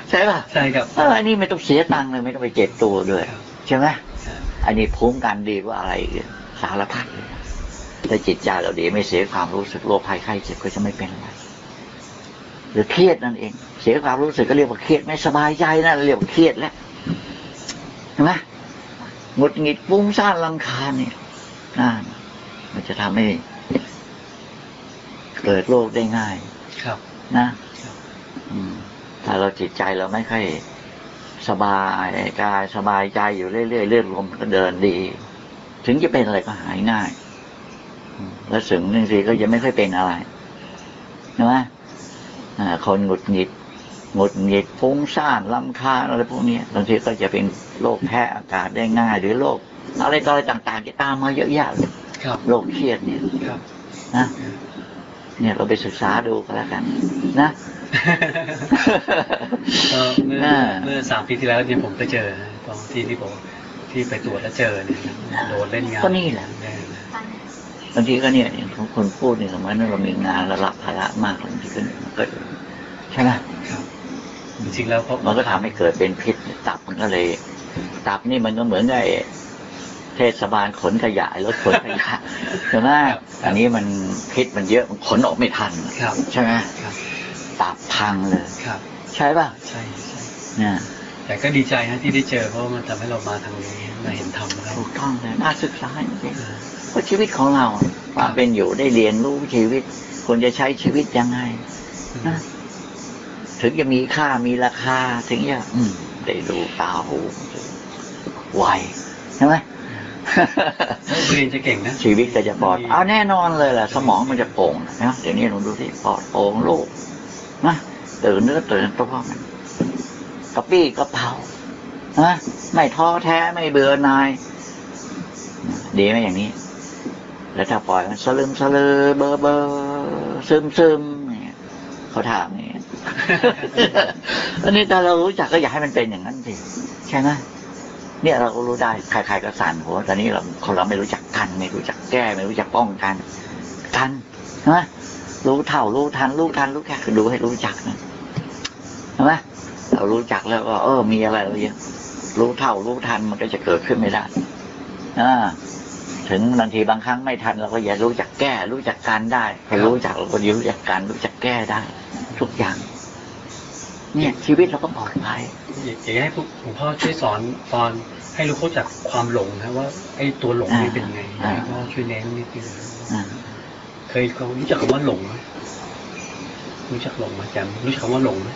ใช่ป่ะใช่ครับเอออันนี้ไม่ต้องเสียตังค์เลยไม่ต้องไปเจ็บตัวด้วยใช่ไหมอันนี้ภูมิกันดีกว่าอะไรอีกสารพัดเลยถ้าจิตใจเราดีไม่เสียความรู้สึกโรคภัยไข้เจ็บก็จะไม่เป็นอะไรหรือเครียดนั่นเอง เสียความรู้สึกก็เรียกว่าเครียดไม่สบายใจนั่นเรียกว่าเครียดแล้วเห็นไหม หงุดหงิดฟุ้งซ่านลำคาญเนี่ยนั่นมันจะทำให้เกิดโรคได้ง่าย ครับ นะอืมถ้าเราจิตใจเราไม่ค่อยสบายกายสบายใจอยู่เรื่อยๆเลือดลมก็เดินดี ถึงจะเป็นอะไรก็หายง่ายอืมแล้วสึงบางทีก็จะไม่ค่อยเป็นอะไรใช่ไหมอ่าคนหงุดหงิดหงุดหงิดฟุ้งซ่านลำคาญอะไรพวกเนี้ยบางทีก็จะเป็น โรคแพ้อากาศได้ง่าย หรือโรคอะไรต่ออะไรต่างๆจะตามมาเยอะแยะเลยครับโรคเครียดเนี่ยครับนะเนี่ยเราไปศึกษาดูก็แล้วกัน นะก็เมื่อน่าเมื่อสามปีที่แล้วเนี่ยผมไปเจอนะตอนที่ที่ผมที่ไปตรวจแล้วเจอเนี่ยนะโดนเล่นงานก็นี่แหละน่ปันบางทีก็เนี่ยอย่างของคนพูดเนี่ยสมัยนั้นเรามีงานระรับภาระมากบางทีก็มันก็ใช่ไหมครับจริงๆแล้วเพราะมันก็ทำให้เกิดเป็นพิษตับมันก็เลย ตับนี่มันก็เหมือนกับไอ้เทศบาลขนขยะรถขนขยะใช่ไหมอันนี้มันพิษมันเยอะมันขนออกไม่ทันครับใช่ไหมครับตับพังเลยครับใช่ป่ะใช่ใช่เนี่ยแต่ก็ดีใจนะที่ได้เจอเพราะว่ามันทำให้เรามาทางนี้มาเห็นธรรมแล้วถูกต้องเลยน่าศึกษาจริงเออๆเพราะชีวิตของเราความเป็นอยู่ได้เรียนรู้ชีวิตควรจะใช้ชีวิตยังไงนะถึงจะมีค่ามีราคาถึงจะอืมได้ดูตาหู ไวใช่ไหมเรียนจะเก่งนะชีวิตก็จะปลอดเอาแน่นอนเลยแหละสมองมันจะโปร่งนะเดี๋ยวนี้ลองดูที่ปลอดโปร่งโล่งนะตื่นเนื้อตื่นตัวมันกระปี้กระเป๋านะไม่ท้อแท้ไม่เบื่อหน่าย ดีไหมอย่างนี้ แล้วถ้าปล่อยมันสลืมสลือเบอร์เบอร์ซึมซึมเนี่ยเขาถามเนี่ยอันนี้แต่เรารู้จักก็อยากให้มันเป็นอย่างนั้นสิใช่ไหม เนี่ยเราก็รู้ได้ใครๆก็สั่นหัวแต่นี้เราคนเราไม่รู้จักกันไม่รู้จักแก้ไม่รู้จักป้องกันกันใช่ไหมรู้เท่ารู้ทันรู้ทันรู้แค่คือดูให้รู้จักนะใช่ไหมเรารู้จักแล้วก็เออ มีอะไรเรายังรู้เท่ารู้ทันมันก็จะเกิดขึ้นไม่ได้อ่าถึงบางทีบางครั้งไม่ทันเราก็อย่ารู้จักแก้ รู้จักการได้พอรู้จักเราก็รู้จักการรู้จักแก้ได้ ทุกอย่าง เนี่ยชีวิตเราก็ปลอดภัย อยากให้พวกหลวงพ่อช่วยสอนตอนให้รู้เข้าจักความหลงนะว่าไอ้ตัวหลงนี่เป็นไงอ่าให้พ่อช่วยแนะนำนิดนึงอ่าเคยรู้จักคำว่าหลงไหมรู้จักหลงไหมจำรู้จักคำว่าหลงไหม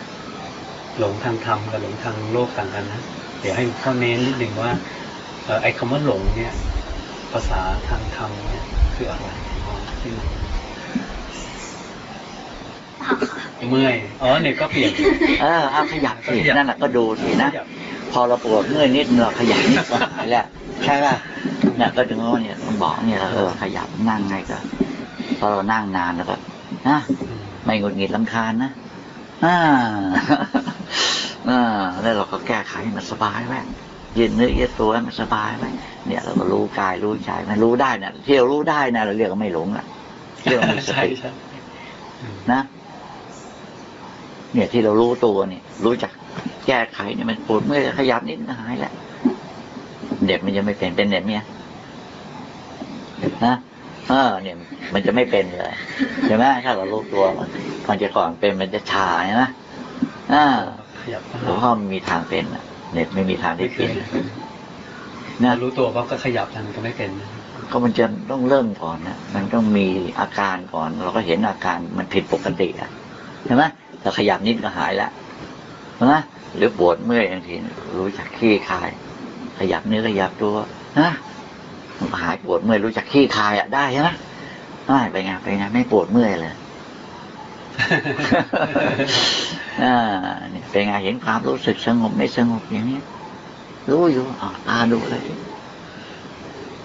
หลงทางธรรมกับหลงทางโลกต่างกันนะเดี๋ยวให้พ่อเน้นนิดนึงว่าเอ่อไอ้คำว่าหลงเนี่ย ภาษาทางธรรมเนี่ยคืออะไรอ๋อที่ไหนเปล่าค่ะเมื่อย อ๋อเนี่ยก็เปลี่ยน เออเอาขยับสิขยับนั่นแหละก็ดูสินะ พอเราปวดเมื่อยนิดเราขยับนิดก็หายแล้วใช่ป่ะเนี่ยก็ถึงว่าเนี่ยต้องบอกเนี่ยเราเออขยับนั่งไงก็พอเรานั่งนานแล้วก็นะอืมไม่หงุดหงิดลำคาญนะอ่าอ่าแล้วเราก็แก้ไขให้มันสบายแว่ยืดเนื้อยืดตัวให้มันสบายไหมเนี่ย เราก็รู้กายรู้ใจมันรู้ได้นะที่เรารู้ได้นะเราเรียกว่าไม่หลงละเรียกว่ามีสใช่ติใช่อืมนะ เนี่ยที่เรารู้ตัวเนี่ยรู้จักแก้ไขเนี่ยมันปวดเมื่อยขยับนิดหายแล้วเด็กมันจะไม่เป็นเป็นเด็กเนี่ยนะเออเนี่ย มันจะไม่เป็นเลยใช่ไหมถ้าเรารู้ตัวมันก่อนจะก่อนเป็นมันจะชาใช่ไหมอ่าขยับหลวงพ่อไม่มีทางเป็นอะเน็ตไม่มีทางไม่ที่เคเป็นยนะรู้ตัวปั๊บก็ขยับทางก็ไม่เป็นนะก็มันจะต้องเริ่มก่อนนะมันต้องมีอาการก่อน เราก็เห็นอาการมันผิดปกติอะใช่ไหม เราขยับนิดก็หายละใช่ไหรือปวดเมื่อยบางทีรู้จักขี้คาย ขยับเนื้อขยับตัวนะหายปวดเมื่อยรู้จักขี้คายอะได้ใช่ไหมได้ไปไงไปไงไม่ปวดเมื่อยเลยอ่าเป็นไงเห็นความรู้สึกสงบไม่สงบอย่างนี้รู้อยู่อตาดูเลย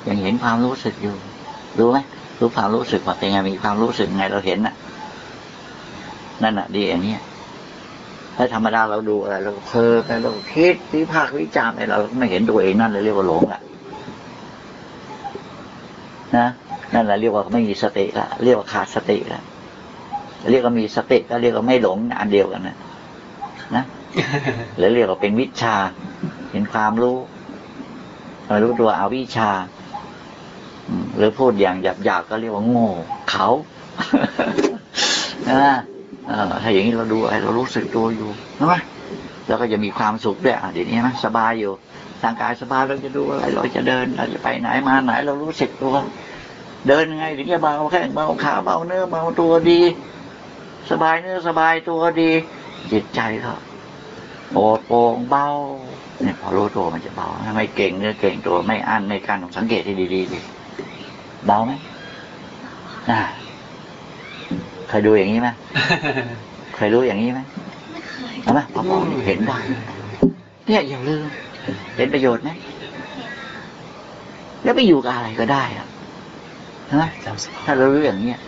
ยังเห็นความรู้สึกอยู่ รู้ไหมรู้ความรู้สึกว่าเป็นไงมีความรู้สึกไงเราเห็นน่ะ นั่นน่ะ ดีอย่างเนี้ยถ้าธรรมดาเราดูอะไรเราเพลินไปเราคิดวิพากษ์วิจารณ์ไปเราไม่เห็นตัวเองนั่นเลยเรียกว่าหลงละนะนั่นแหละเรียกว่าไม่มีสติละเรียกว่าขาดสติละเรียกว่ามีสติก็เรียกว่าไม่หลงอันเดียวกันนะนะหรือเรียกว่าเป็นวิชา เห็นความรู้เออรู้ตัวเอาวิชาอืมหรือพูดอย่างหยาบๆก็เรียกว่าโง่เขานะเออ ถ้าอย่างนี้เราดูอะไรเรารู้สึกตัวอยู่นะไหมแล้วก็จะมีความสุขด้วยเดี๋ยวนี้ไหมสบายอยู่ร่างกายสบายเราจะดูอะไร เราจะเดินเราจะไปไหนมาไหน เรารู้สึกตัว เดินยังไงถึงจะเบาแข้งเบาขาเบาเนื้อเบาตัวดี สบายเนื้อสบายตัวดีจิตใจก็โปร่งโปร่งเบาเนี่ยพอรู้ตัวมันจะเบาถ้าไม่เก่งเนื้อเก่งตัวไม่อั้นไม่กันสังเกตให้ดีๆดิเบาไหมอ่า เคยดูอย่างนี้ไหมเคยรู้อย่างนี้ไหมไม่เคยเห็นไหมพอมองเห็นได้เนี่ยอย่าลืมเป็นประโยชน์ไหมแล้วไปอยู่กับอะไรก็ได้อะใช่ไหมจำสภาถ้าพเรารู้อย่างเนี้ย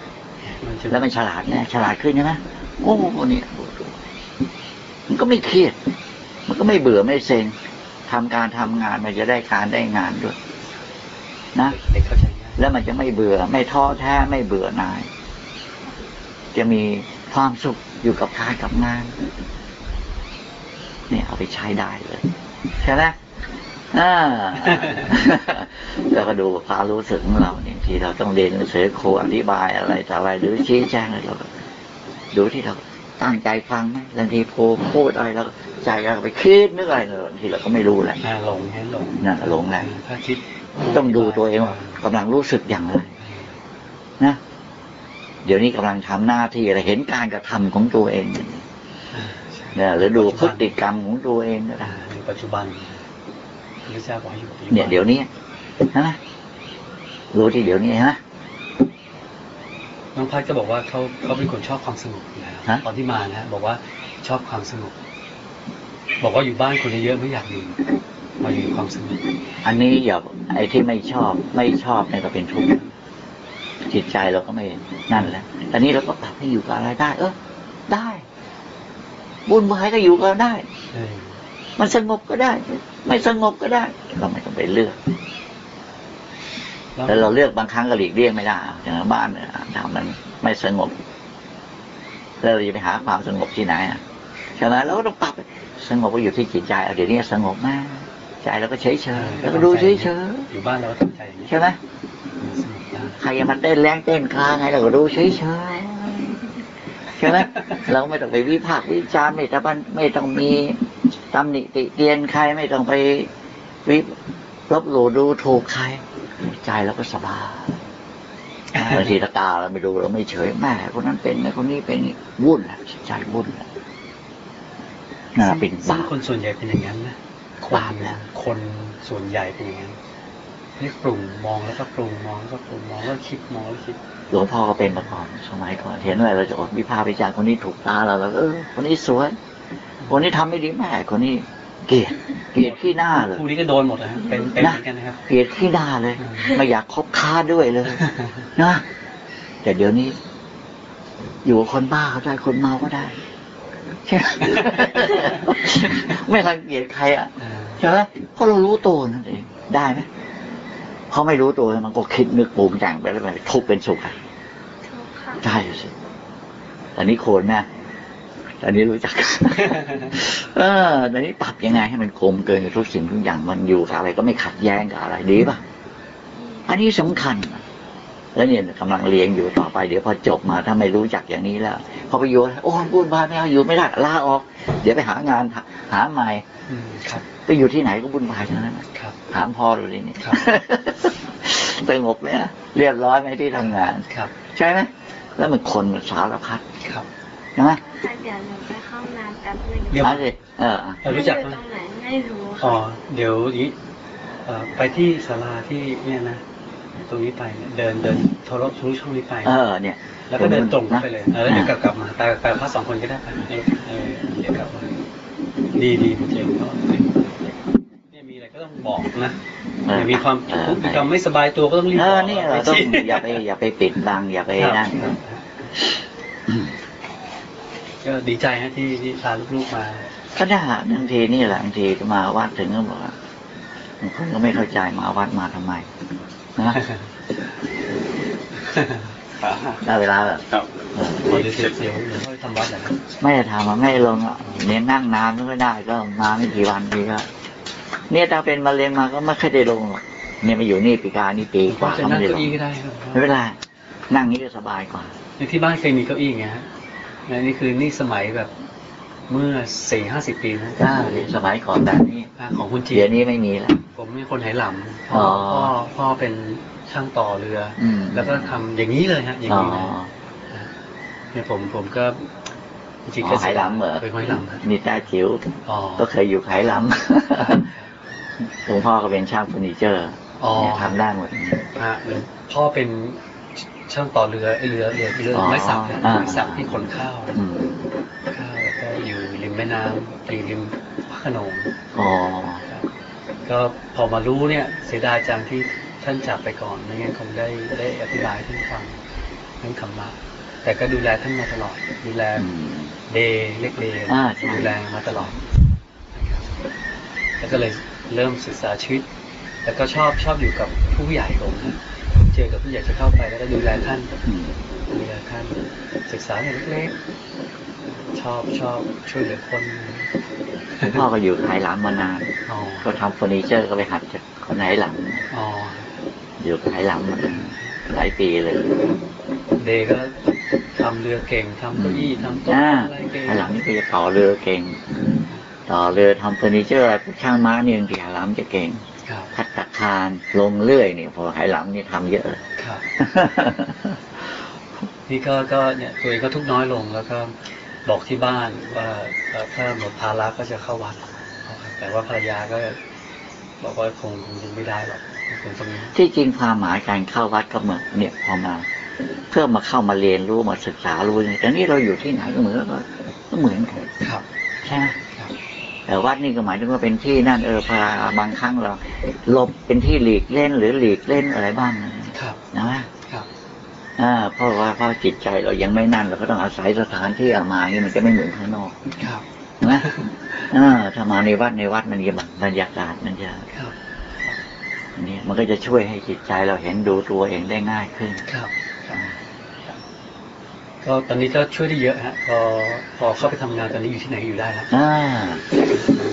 มันจะแล้วมันฉลาดนะฉลาดขึ้นใช่ไหมโอ้เนี่ยมันก็ไม่เครียด มันก็ไม่เบื่อไม่เซ็งทำการทำงานมันจะได้การได้งานด้วย นะเด็กเข้าใจง่ายแล้วมันจะไม่เบื่อ ไม่ท้อแท้ไม่เบื่อหน่าย จะมีความสุขอยู่กับการกับงาน เนี่ยเอาไปใช้ได้เลย ใช่ไหมอ่าแล้วก็ดูความรู้สึกของเราเนี่ยที่เราต้องเรียนหนังสือครูอธิบายอะไรต่ออะไรหรือชี้แจงอะไรเราก็ดูที่เราตั้งใจฟังไหมบางทีครูพูดอะไรเราก็ใจเราไปคิดนึกอะไรเราบางทีเราก็ไม่รู้แหละอ่าหลงให้หลงนั่นหลงแหละถ้าคิดต้องดูตัวเองว่ากำลังรู้สึกอย่างไรนะ เดี๋ยวนี้กำลังทำหน้าที่อะไรเห็นการกระทำของตัวเองอ่าใช่เนี่ยหรือดูพฤติกรรมของตัวเองก็อ่าได้ในปัจจุบันพระเจ้าบอกให้อยู่ปัจจุบัเนี่ยเดี๋ยวนี้นะรู้ที่เดี๋ยวนี้นะน้องพัดก็บอกว่าเขาเขาเป็นคนชอบความสงบอยู่แล้วฮะตอนที่มานะฮะบอกว่าชอบความสงบบอกว่าอยู่บ้านคนเยอะๆไม่อยากอยู่มาอยู่ความสงบอันนี้อย่าไอ้ที่ไม่ชอบไม่ชอบเนี่ยก็เป็นทุกข์ จิตใจเราก็ไม่นั่นแหละแต่นี้เราก็ปรับให้อยู่กับอะไรได้ เออได้ บุญบายก็อยู่กับได้เออมันสงบก็ได้ ไม่สงบก็ได้ เราไม่ต้องไปเลือกแต่เราเลือกบางครั้งก็หลีกเลี่ยงไม่ได้อย่างบ้านเนี่ยถ้ามันไม่สงบ แล้วเราจะไปหาความสงบที่ไหนอะฉะนั้นเราก็ต้องปรับสงบก็อยู่ที่จิตใจเอาเดี๋ยวนี้สงบมากใจเราก็เฉยเฉยๆแล้วก็ดูเฉยเฉยอยู่บ้านเราก็ทำใจอย่างนี้ๆใช่ไหมสงบได้ ใครจะมาเต้นแรงเต้นคลางไงเราก็ดูเฉยเฉยๆใช่ไหมเราไม่ต้องไปวิพากษ์วิจารณ์ไม่ต้องไม่ต้องมีตำหนิติเตียนใครไม่ต้องไปวิลบหลู่ดูถูกใคร ใจเราก็สบายบางทีตาตาเราไปดูเราไม่เฉยแม่คนนั้นเป็นนะคนนี้เป็นนี่วุ่นแหละใจวุ่นแหละน่าเป็นซึ่งบาปคนส่วนใหญ่เป็นอย่างนั้นนะคนบาปนะคนส่วนใหญ่เป็นอย่างนั้น เรียกปรุงมองแล้วก็ปรุงมองแล้วก็ปรุงมองแล้วคิดมองแล้วคิดหลวงพ่อก็เป็นมาก่อนสมัยก่อนเห็นอะไรเราจะอดวิพากษ์วิจารณ์คนนี้ถูกตาเราเราก็เออคนนี้สวย คนนี้ทำไม่ดีแม่คนนี้เกลียดเกลียดขี้หน้าเลยคู่นี้ก็โดนหมดนะฮะเป็นเป็นเหมือนกันนะครับเกลียดขี้หน้าเลย ไม่อยากคบค้าด้วยเลย นะแต่เดี๋ยวนี้ อยู่กับคนบ้าก็ได้คนเมาก็ได้ใช่ไหมไม่รังเกียจใครอะเออใช่ไหมเพราะเรารู้ตัวนั่นเองได้ไหม เขาไม่รู้ตัวมันก็คิดนึกปรุงแต่งไปแล้วมันทุกข์เป็นสุขอะทุกข์ค่ะได้สิตอนนี้โคนนะตอนนี้รู้จัก เออตอนนี้ปรับยังไงให้มันกลมเกินกับทุกสิ่งทุกอย่างมันอยู่กับอะไรก็ไม่ขัดแย้งกับอะไรดีป่ะ อันนี้สำคัญนะ แล้วเนี่ยกำลังเรียนอยู่ต่อไปเดี๋ยวพอจบมาถ้าไม่รู้จักอย่างนี้แล้วพอไปอยู่โอ้ยบุญบายไม่เอาอยู่ไม่ได้ลาออก เดี๋ยวไปหางานหาหาใหม่อืมครับไปอยู่ที่ไหนก็บุญบายทั้งนั้นน่ะครับถามพ่อดูเลยนี่ครับสงบไหมล่ะเรียบร้อยไหมที่ทำงานครับ ใช่ไหมแล้วมันคนมันสารพัดครับใช่ไหมค่ะเดี๋ยวหนูไปเข้าห้องน้ำแป๊บหนึงเดี๋ยวมาสิเออเรารู้จักอไหมยู่ตรงไหนไม่รู้อ๋อค่ะเดี๋ยวนี้เอ่อไปที่ศาลาที่เนี่ยนะ ตรงนี้ไปเนี่ยเดินเดินทะลุทะลุช่องนี้ไป เออ เนี่ยแล้วก็เดินตรงเข้าไปเลยนะเออแล้วเดี๋ยวกลับกลับมาไปไปพระสองคนก็ได้ไปเออเออเดี๋ยวกลับมาดีดีคุณเจมส์ก็เนี่ยมีอะไรก็ต้องบอกนะเออมีความเออทุกข์มีความไม่สบายตัวก็ต้องรีบเอบออกเนี่ยเราต้องชี้อย่าไปอย่าไปปิดบังอย่าไปครับนั่นครับก็ดีใจฮะที่ที่พาลูกๆมาก็ได้บางทีนี่แหละบางทีมาวัดถึงก็บอกว่าบางคนก็ไม่เข้าใจมาวัดมาทำไม นะได้เวลาแบบครับเออเดี๋ยวเดี๋ยวเดี๋ยวเดี๋ยวเขาไปทำวัดอย่างนั้นไม่ได้ทำอะไม่ได้ลงอะเนี่ยนั่งนานไม่ได้ก็มาไม่กี่วันทีก็เนี่ยถ้าเป็นมะเร็งมาก็ไม่เคอยได้ลงหรอกเนี่ยมาอยู่นี่ปีกานี่ปีกว่าจะก็นั่ไม่งได้ลเก้างอี้ก็ได้ครับไม่เป็นไรนั่งนี่ก็สบายกว่าในที่บ้านเคยมีเก้าอี้ไงฮะและนี่คือนี่สมัยแบบ เมื่อสี่ห้าสิบปีนะถ้าสมัยก่อนแบบนี้ของคุณจีเดี๋ยวนี้ไม่มีแล้ว ผมเป็นคนไหหลำอ๋พ่ออพ่อพ่อเป็นช่างต่อเรือออืมแล้วก็ทำอย่างนี้เลยฮะ อย่างอ๋อนี้เลยเนี่ยผมผมก็จริงๆอ๋ก็อไหหลำเหรอเป็นไหหลำฮะนี่ต้าจิ๋วอ๋อก็เคยอยู่ไหหลำหลวงพ่อก็เป็นช่างเฟอร์นิเจอร์อ๋อเนี่ยทำได้หมดฮะพ่อเป็น ช่างต่อเรือไอ้เรือเรือเรืออ๋อไม้สักนะอ่าไม้สักที่ขนข้าวอืมข้าวแล้วก็อยู่ริมแม่น้ำอยู่ริมพระโขนงอ๋อครับก็พอมารู้เนี่ยเสียดายจังที่ท่านจากไปก่อนไม่งั้นคงได้ได้อธิบายให้ท่านฟังเรื่องธรรมะแต่ก็ดูแลท่านมาตลอด ดูแลอืมเดย์เล็กเดย์อ่าใช่ดูแลมาตลอดนะครับแล้วก็เลยเริ่มศึกษาชีวิต แล้วก็ชอบชอบอยู่กับผู้ใหญ่ผมนะ เจอกับผู้ใหญ่จะเข้าไปแล้วก็ดูแลท่านอืมดูแลท่านศึกษาอย่างเล็กๆชอบชอบช่วยเหลือคนหลวงพ่อก็อยู่ไหหลำมานานอ๋อก็ทำเฟอร์นิเจอร์ก็ไปหัดจากคนไหหลอ๋อำอยู่ไหหลำมาหลายปีเลย เดย์ก็ทำเรือเก่งทำเก้าอี้ทำโต๊ะอ่าอะไรเก่งไหหลำนี่ก็จะต่อเรือเก่ง ต่อเรือทำเฟอร์นิเจอร์อะไรพวกช่างม้าเนี่ยบางทีไหหลำจะเก่ง ครับพัดตะคารลงเรื่อยเนี่ยพอไหหลำนี่ทำเยอะเลยครับนี่ก็ก็เนี่ยตัวเองก็ทุกข์น้อยลงแล้วก็บอกที่บ้านว่าเอ่อถ้าหมดภาระก็จะเข้าวัดนะครับแต่ว่าภรรยาก็บอกว่าคงคงยังไม่ได้หรอกคงต้องที่จริงความหมายการเข้าวัดก็เหมือนเนี่ยพอมา เพื่อมาเข้ามาเรียนรู้มาศึกษารู้เนี่ยแต่นี่เราอยู่ที่ไหนก็เหมือนก็ก็เหมือนกันครับใช่ไหมครับแต่ วัดนี่ก็หมายถึงว่าเป็นที่นั่นเออพาบางครั้งเราหลบเป็นที่หลีกเล่นหรือหลีกเล่นอะไรบ้างนะครับนะว่าครับอ่าเพราะว่าเพราะจิตใจเรายังไม่นั่นเราก็ต้องอาศัยสถานที่อามานี่มันจะไม่เหมือนข้างนอกครับนะอ่าถ้ามาในวัดในวัดมันจะบรรยากาศมันจะครับอันนี้มันก็จะช่วยให้จิตใจเราเห็นดูตัวเองได้ง่ายขึ้นครับครับครับ ก็ตอนนี้ก็ช่วยได้เยอะฮะพอพอเข้าไปทำงานตอนนี้อยู่ที่ไหนอยู่ได้แล้วอ่า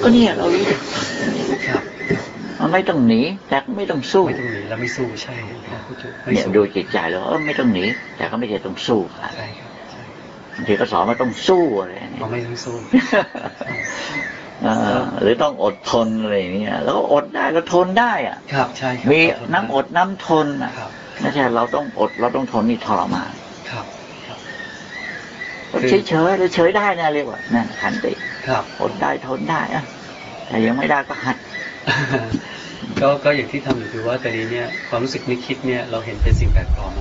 ก็เนี่ยเรารู้จักครับมันไม่ต้องหนีแต่ก็ไม่ต้องสู้ไม่ต้องหนีแล้วไม่สู้ใช่ครับพูดถูกไม่เนี่ยสู้ดูจิตใจเราเออไม่ต้องหนีแต่ก็ไม่ใช่ต้องสู้ครับใช่ครับใช่บางทีก็สอนว่าต้องสู้อะไรอย่างเราเงี้ยไม่ต้องสู้ เออหรือต้องอดทนอะไรอย่างเงี้ยแล้วก็อดได้ก็ทนได้อะ ครับใช่ครับมีน้ำอดน้ำทนอะครับ ไม่ใช่เราต้องอดเราต้องทนนี่ทรมานครับครับ เฉยเฉยๆหรือเฉยได้นะเรียกว่านั่นขันติครับอดได้ทนได้อะแต่ยังไม่ได้ก็หัดก็ก็อย่างที่ทำอยู่คือว่าตอนนี้เนี่ยความรู้สึกนึกคิดเนี่ยเราเห็นเป็นสิ่งแปลกปลอม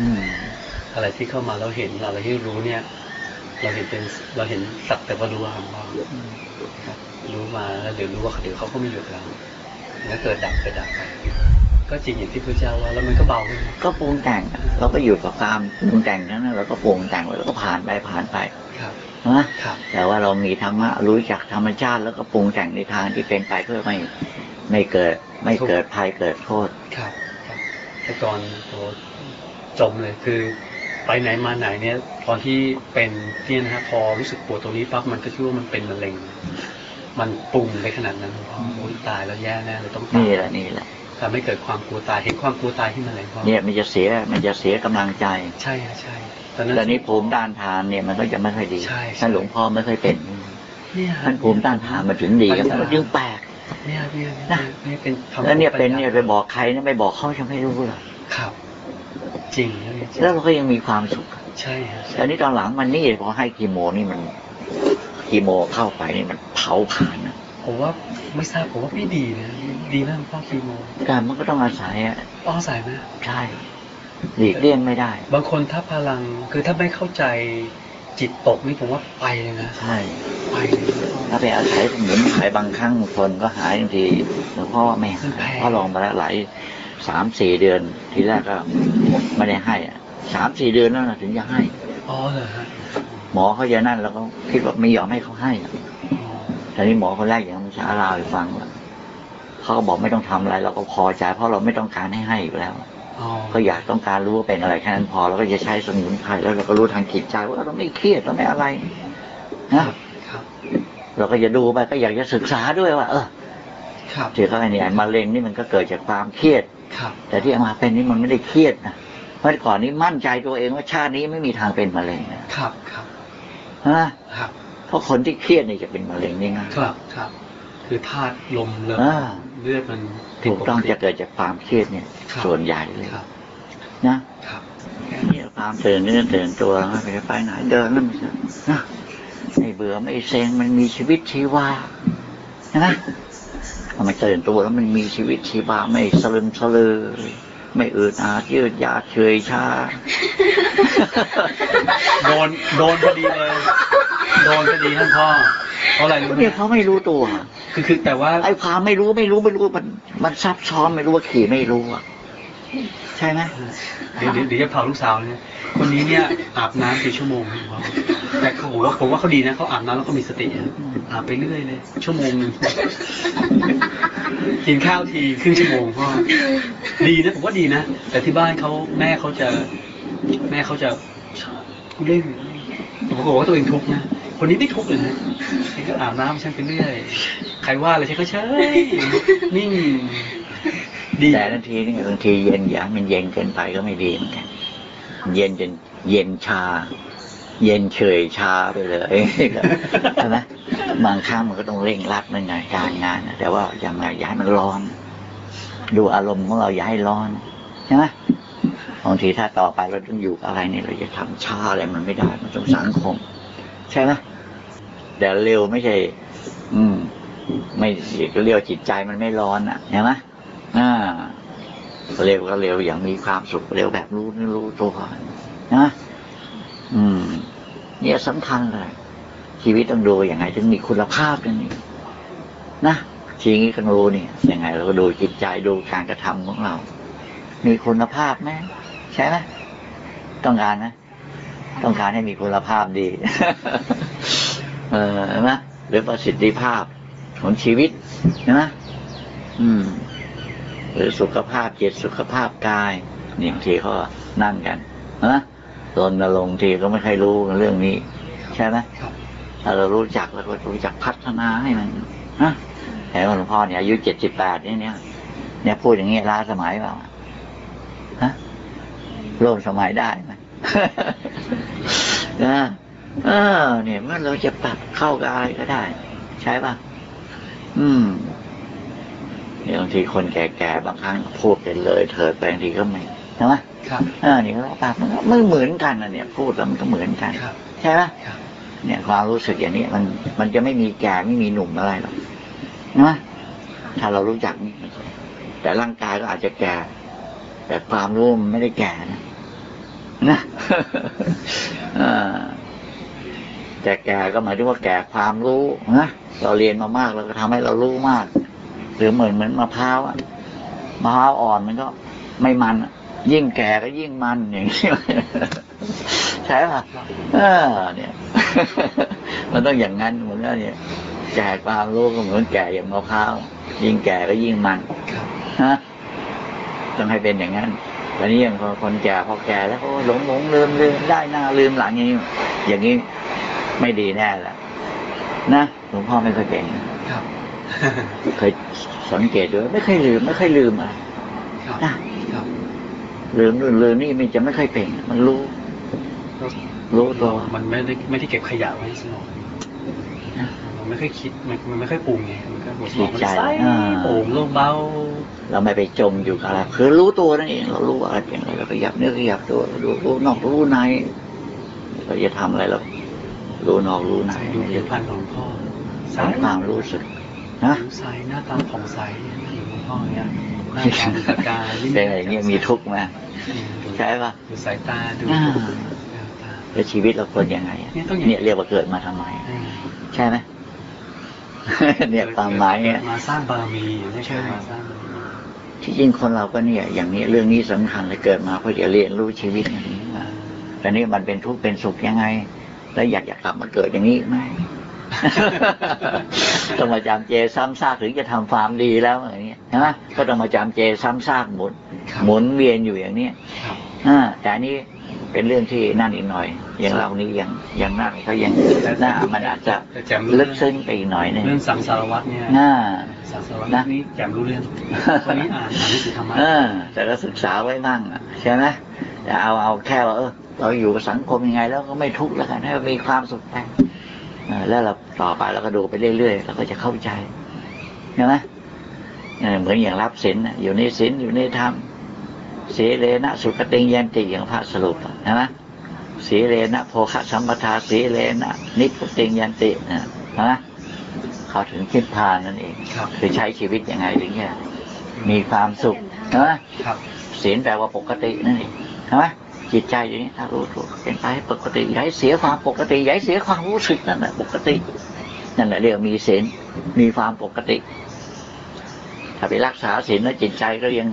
อืมอะไรที่เข้ามาเราเห็นอะไรที่รู้เนี่ย เราเห็นเป็นเราเห็นสักแต่ว่ารู้ว่าของเราครับรู้มาแล้วเดี๋ยวรู้ว่าเดี๋ยวเขาก็ไม่อยู่กับเราแล้วเกิดดับเกิดดับไป ก็จริงอย่างที่พระเจ้าว่าแล้วมันก็เบาขึ้นก็ปรุงแต่งอะเราก็อยู่กับความปรุงแต่งนั้นนะเราก็ปรุงแต่งไปแล้วก็ผ่านไปผ่านไปครับนะครับแต่ว่าเรามีธรรมะรู้จักธรรมชาติ แล้วก็ปรุงแต่งในทางที่เป็นไปเพื่อไม่ไม่เกิดไม่เกิดภัยเกิดโทษครับครับแต่ก่อนโหจมเลยคือ ไปไหนมาไหนเนี่ยตอนที่เป็นเนี่ยนะฮะพอรู้สึกปวดตรงนี้ปั๊บมันก็คิดว่ามันเป็นมะเร็ง มันปรุงไปขนาดนั้นพอโอ้ยตายแล้วแย่แน่เลยต้องตายนี่แหละนี่แหละ ทำให้เกิดความกลัวตายเห็นความกลัวตายที่มันเลยพอเนี่ยมันจะเสียมันจะเสียกำลังใจ ใช่ฮะใช่ตอนนั้นแต่นี้ภูมิต้านทานเนี่ยมันก็จะไม่ค่อยดีใช่ใช่ท่านหลวงพ่อไม่ค่อยเป็นเนี่ยฮะท่านภูมิต้านทานมันถึงดีกันมันจึงแปลกเนี่ยเนี่ยเนี่ยเนี่ยเป็นคำแล้วเนี่ยเป็นเนี่ยปัญไปญาบอกใครนะไปบอกเขาจะไม่รู้หรอกครับ จริงนะเนี่ยแล้วเราก็ยังมีความสุขใช่ฮะแต่นี้ตอนหลังมันนี่พอให้คีโมนี่มันคีโมเข้าไปนี่มันเผาผ่านนะผมว่าไม่ทราบผมว่าพี่ดีนะ ดีนะพ่อคีโมการมันก็ต้องอาศัยอะอ้อสายไหมใช่หลีกเลี่ยงไม่ได้ บางคนถ้าพลังคือถ้าไม่เข้าใจจิตตกนี่ผมว่าไปเลยนะใช่ไปเลยนะถ้าไปอาศัยสมุนไพรบางครั้งคนก็หายบางทีหลวงพ่อไม่หามันแพยงเพราะลองมาแล้วหลายสามสี่เดือน ทีแรกก็ไม่ได้ให้อะสามสี่เดือนแล้วนะถึงจะให้อ๋อเหรอฮะหมอเขาจะนั่นแล้วก็คิดว่าไม่ยอมให้เขาให้อะอ๋อแต่นี่หมอคนแรกอย่างมันช้าลาวให้ฟังว่า เขาก็บอกไม่ต้องทำอะไรเราก็พอใจเพราะเราไม่ต้องการให้ให้อยู่แล้วอ๋อก็อยากต้องการรู้ว่าเป็นอะไรแค่นั้นพอแล้วก็จะใช้สมุนไพรแล้วเราก็รู้ทางจิตใจว่าเราไม่เครียดเราไม่อะไรนะครับเราก็จะดูไปก็อยากจะศึกษาด้วยว่า เออครับที่เขาไอ้นี่ไอ้มะเร็งนี่มันก็เกิดจากความเครียดครับแต่ที่เอามาเป็นนี่มันไม่ได้เครียดนะเพราะก่อนนี้มั่นใจตัวเองว่าชาตินี้ไม่มีทางเป็นมะเร็งนะครับครับฮะครับเพราะคนที่เครียดนี่จะเป็นมะเร็งนี่ง่ายครับ ครับ คือธาตุลมเลือดอ่า เลือดมันผิดถูกต้องปติจะเกิดจากความเครียดเนี่ยครับส่วนใหญ่เลยครับนะครับแค่นี้ความตื่นเนื้อตื่นตัวไม่ไปไปไหนเดินแล้วมันจะนะไม่เบื่อไม่เซ็งมันมีชีวิตชีวาใช่ไหมพอมันตื่นตัวแล้วมันมีชีวิตชีวาไม่สลึมสลือ ไม่อืดอาดยืดยาดเฉยชาโดนโดนพอดีเลย โดนพอดีท่านพ่อเพราะอะไรรู้ไหมเนี่ยเขาไม่รู้ตัวคือคือแต่ว่าไอ้ความไม่รู้ไม่รู้ไม่รู้มัน มันซับซ้อนไม่รู้ว่าขี่ไม่รู้อะ ใช่ไหมเดี๋ยวเดี๋ยวเดี๋ยวจะเผาลูกสาวเนี่ยคนนี้เนี่ยอาบน้ำกี่ชั่วโมงครับพ่อแต่ผมว่าผมว่าเขาดีนะเขาอาบน้ำแล้วก็มีสติอะอาบไปเรื่อยเลย ชั่วโมงหนึ่งกินข้าวทีครึ่งชั่วโมงพ่อดีนะผมว่าดีนะแต่ที่บ้านเขาแม่เขาจะ แม่เขาจะเล่นผมก็บอกว่าตัวเองทุกข์นะคนนี้ไม่ทุกข์เลยนะฉันก็อาบน้ำฉันไปเรื่อย ใครว่าอะไรฉันก็เฉยนิ่ง แต่บางทีนี่บางทีเย็นอย่างมันเย็นเกินไปก็ไม่ดีเหมือนกัน เย็นจนเย็นชา เย็นเฉยชาไปเลยใช่ไหมบางครั้งมันก็ต้องเร่งรัดในงานการงานแต่ว่าอย่างไรอย่าให้มันร้อน ดูอารมณ์ของเราอย่าให้ร้อนใช่ไหมบางทีถ้าต่อไปเราต้องอยู่อะไรเนี่ยเราจะทำช้าอะไรมันไม่ได้มันต้องสังคม ใช่ไหมแต่เร็วไม่ใช่ อืม ไม่เรียกว่าจิตใจมันไม่ร้อนอะใช่ไหม อ่าเร็วก็เร็วอย่างมีความสุขเร็วแบบรู้นี่รู้ตัวนะอืม เนี่ยสำคัญเลย ชีวิตต้องดูอย่างไง ถึงมีคุณภาพอย่างนี้นะทีนี้ก็รู้เนี่ยยังไง เราก็ดูจิตใจดูการกระทำของเรา มีคุณภาพไหมใช่ไหมต้องการนะต้องการให้มีคุณภาพดี เออเห็นไหมหรือประสิทธิภาพของชีวิตใช่ไหมอืม หรือสุขภาพจิตสุขภาพกายนี่บางทีเขานั่นกันนะรณรงค์ทีก็ไม่ค่อยรู้เรื่องนี้ ใช่ไหมถ้าเรารู้จักเราก็รู้จักพัฒนาให้มันนะแต่หลวงพ่อเนี่ยอายุเจ็ดสิบแปดเนี่ยเนี่ยเนี่ยพูดอย่างนี้ล้าสมัยเปล่าฮะร่วมสมัยได้ไหมนะเออเนี่ยเมื่อเราจะปรับเข้ากับอะไรก็ได้ ใช่ป่ะ อืม นี่ยบางทีคนแก่ๆบางครั้งพูดไปเลย เถิดไปบางทีก็ไม่ใช่ไหมครับเออนี่ก็ปรับมันก็ไม่เหมือนกันนะเนี่ย พูดแล้วมันก็เหมือนกันครับใช่ไหมครับเนี่ยความรู้สึกอย่างนี้มันมันจะไม่มีแก่ไม่มีหนุ่มอะไรหรอกนะถ้าเรารู้จักนี่แต่ร่างกายก็อาจจะแก่ แต่ความรู้มันไม่ได้แก่นะนะเออแต่แก่ก็หมายถึงว่าแก่ความรู้นะเราเรียนมามากเราก็ทำให้เรารู้มาก หรือเหมือนเหมือนมะพร้าวอะมะพร้าวอ่อนมันก็ไม่มันยิ่งแก่ก็ยิ่งมันอย่างนี้ใช่ป่ะเออเนี่ย มันต้องอย่างนั้นเหมือนกันเนี่ยแก่ความรู้ก็เหมือนแก่อย่างมะพร้าวยิ่งแก่ก็ยิ่งมันฮะต้องให้เป็นอย่างนั้นตอนนี้อย่างคนแก่พอแก่แล้วโอ้หลงหลงลืมลืมได้หน้าลืมหลังอย่างนี้อย่างนี้ไม่ดีแน่ละนะหลวงพ่อไม่เคยเป็นครับ เคยสังเกตด้วยไม่เคยลืม ไม่เคยลืมอะไรครับนะครับลืมนู่นลืมนี่มันจะไม่ค่อยเป็น มันรู้ รู้ตัวมันไม่ได้ไม่ได้เก็บขยะไว้ในสมองนะมันไม่ค่อยคิดมันมันไม่ค่อยปรุงไงมันก็หัวสมองมันจิตใจใสอ่าโปร่งโล่งเบาเราไม่ไปจมอยู่กับอะไรคือรู้ตัวนั่นเอง เรารู้ว่าอะไรเป็นอะไรเราขยับเนื้อขยับตัวรู้รู้นอกรู้ในเราจะทำอะไรเรารู้นอกรู้ในดูผิวพรรณของหลวงพ่อใสสร้างความรู้สึก นะผิวใสหน้าตาผ่องใสผิวหลวงพ่อเนี่ยหน้าตาดูตะการยิ้มเป็นอะไรเงี้ยมีทุกข์ไหมดูใช่ปะดูสายตาดูอ่าแววตาแล้วชีวิตเราควรยังไงอะเนี่ยต้องอย่างเนี่ยเรียกว่าเกิดมาทำไมอืมใช่ไหมเนี่ยความหมายเนี่ยมาสร้างบารมีไม่ใช่มาสร้างบารมีที่จริงคนเราก็เนี่ย อย่างนี้เรื่องนี้สำคัญเลยเกิดมาเพื่อจะเรียนรู้ชีวิตอย่างนี้ว่าแต่นี่มันเป็นทุกข์เป็นสุขยังไง แล้วอยากอยากกลับมาเกิดอย่างนี้ไหม ต้องมาจำเจซ้ำซากถึงจะทำความดีแล้วอย่างเงี้ยนะก็ต้องมาจำเจซ้ำซากหมุนครับหมุนเวียนอยู่อย่างเนี้ยครับอ่าแต่อันนี้เป็นเรื่องที่นั่นอีกหน่อย อย่างเรานี่ยังยังนั่นเขายังหน้ามันอาจจะแต่แจมรู้ลึกซึ้งไปอีกหน่อยหนึงเรื่องสังสารวัตรเนี่ยน่าสังสารวัตรนะนี่แจมรู้เรื่องคนนี้อ่านอ่านหนังสือธรรมะเออแต่ก็ศึกษาไว้มั่งอะใช่ไหมแต่เอาเอาแค่ว่าเออเราอยู่กับสังคมยังไง แล้วก็ไม่ทุกข์แล้วกันให้มีความสุขไปเออ แล้วเราต่อไปเราก็ดูไปเรื่อยๆเราก็จะเข้าใจใช่ไหมเออเหมือนอย่างรับศีลน่ะอยู่ในศีลอยู่ในธรรมเสเลนะสุขติงยันติอย่างพระสรุปอะใช่ไหมสีเลนะโภคะสัมปทาสีเลนะนิพพุติงยันตินะนะเขาถึงคิดพานนั่นเองครับคือใช้ชีวิตยังไงถึงจะมีความสุขใช่ไหมครับศีลแปลว่าปกตินั่นเองใช่ไหม จิตใจอย่างนี้ถ้ารู้ถูกเป็นไปปกติย่าให้เสียความปกติย่าให้เสียความรู้สึกนั่นแหละปกตินั่นแหละเรียกมีศีลมีความปกติ ถ้าไปรักษาศีลแล้วจิตใจก็ยัง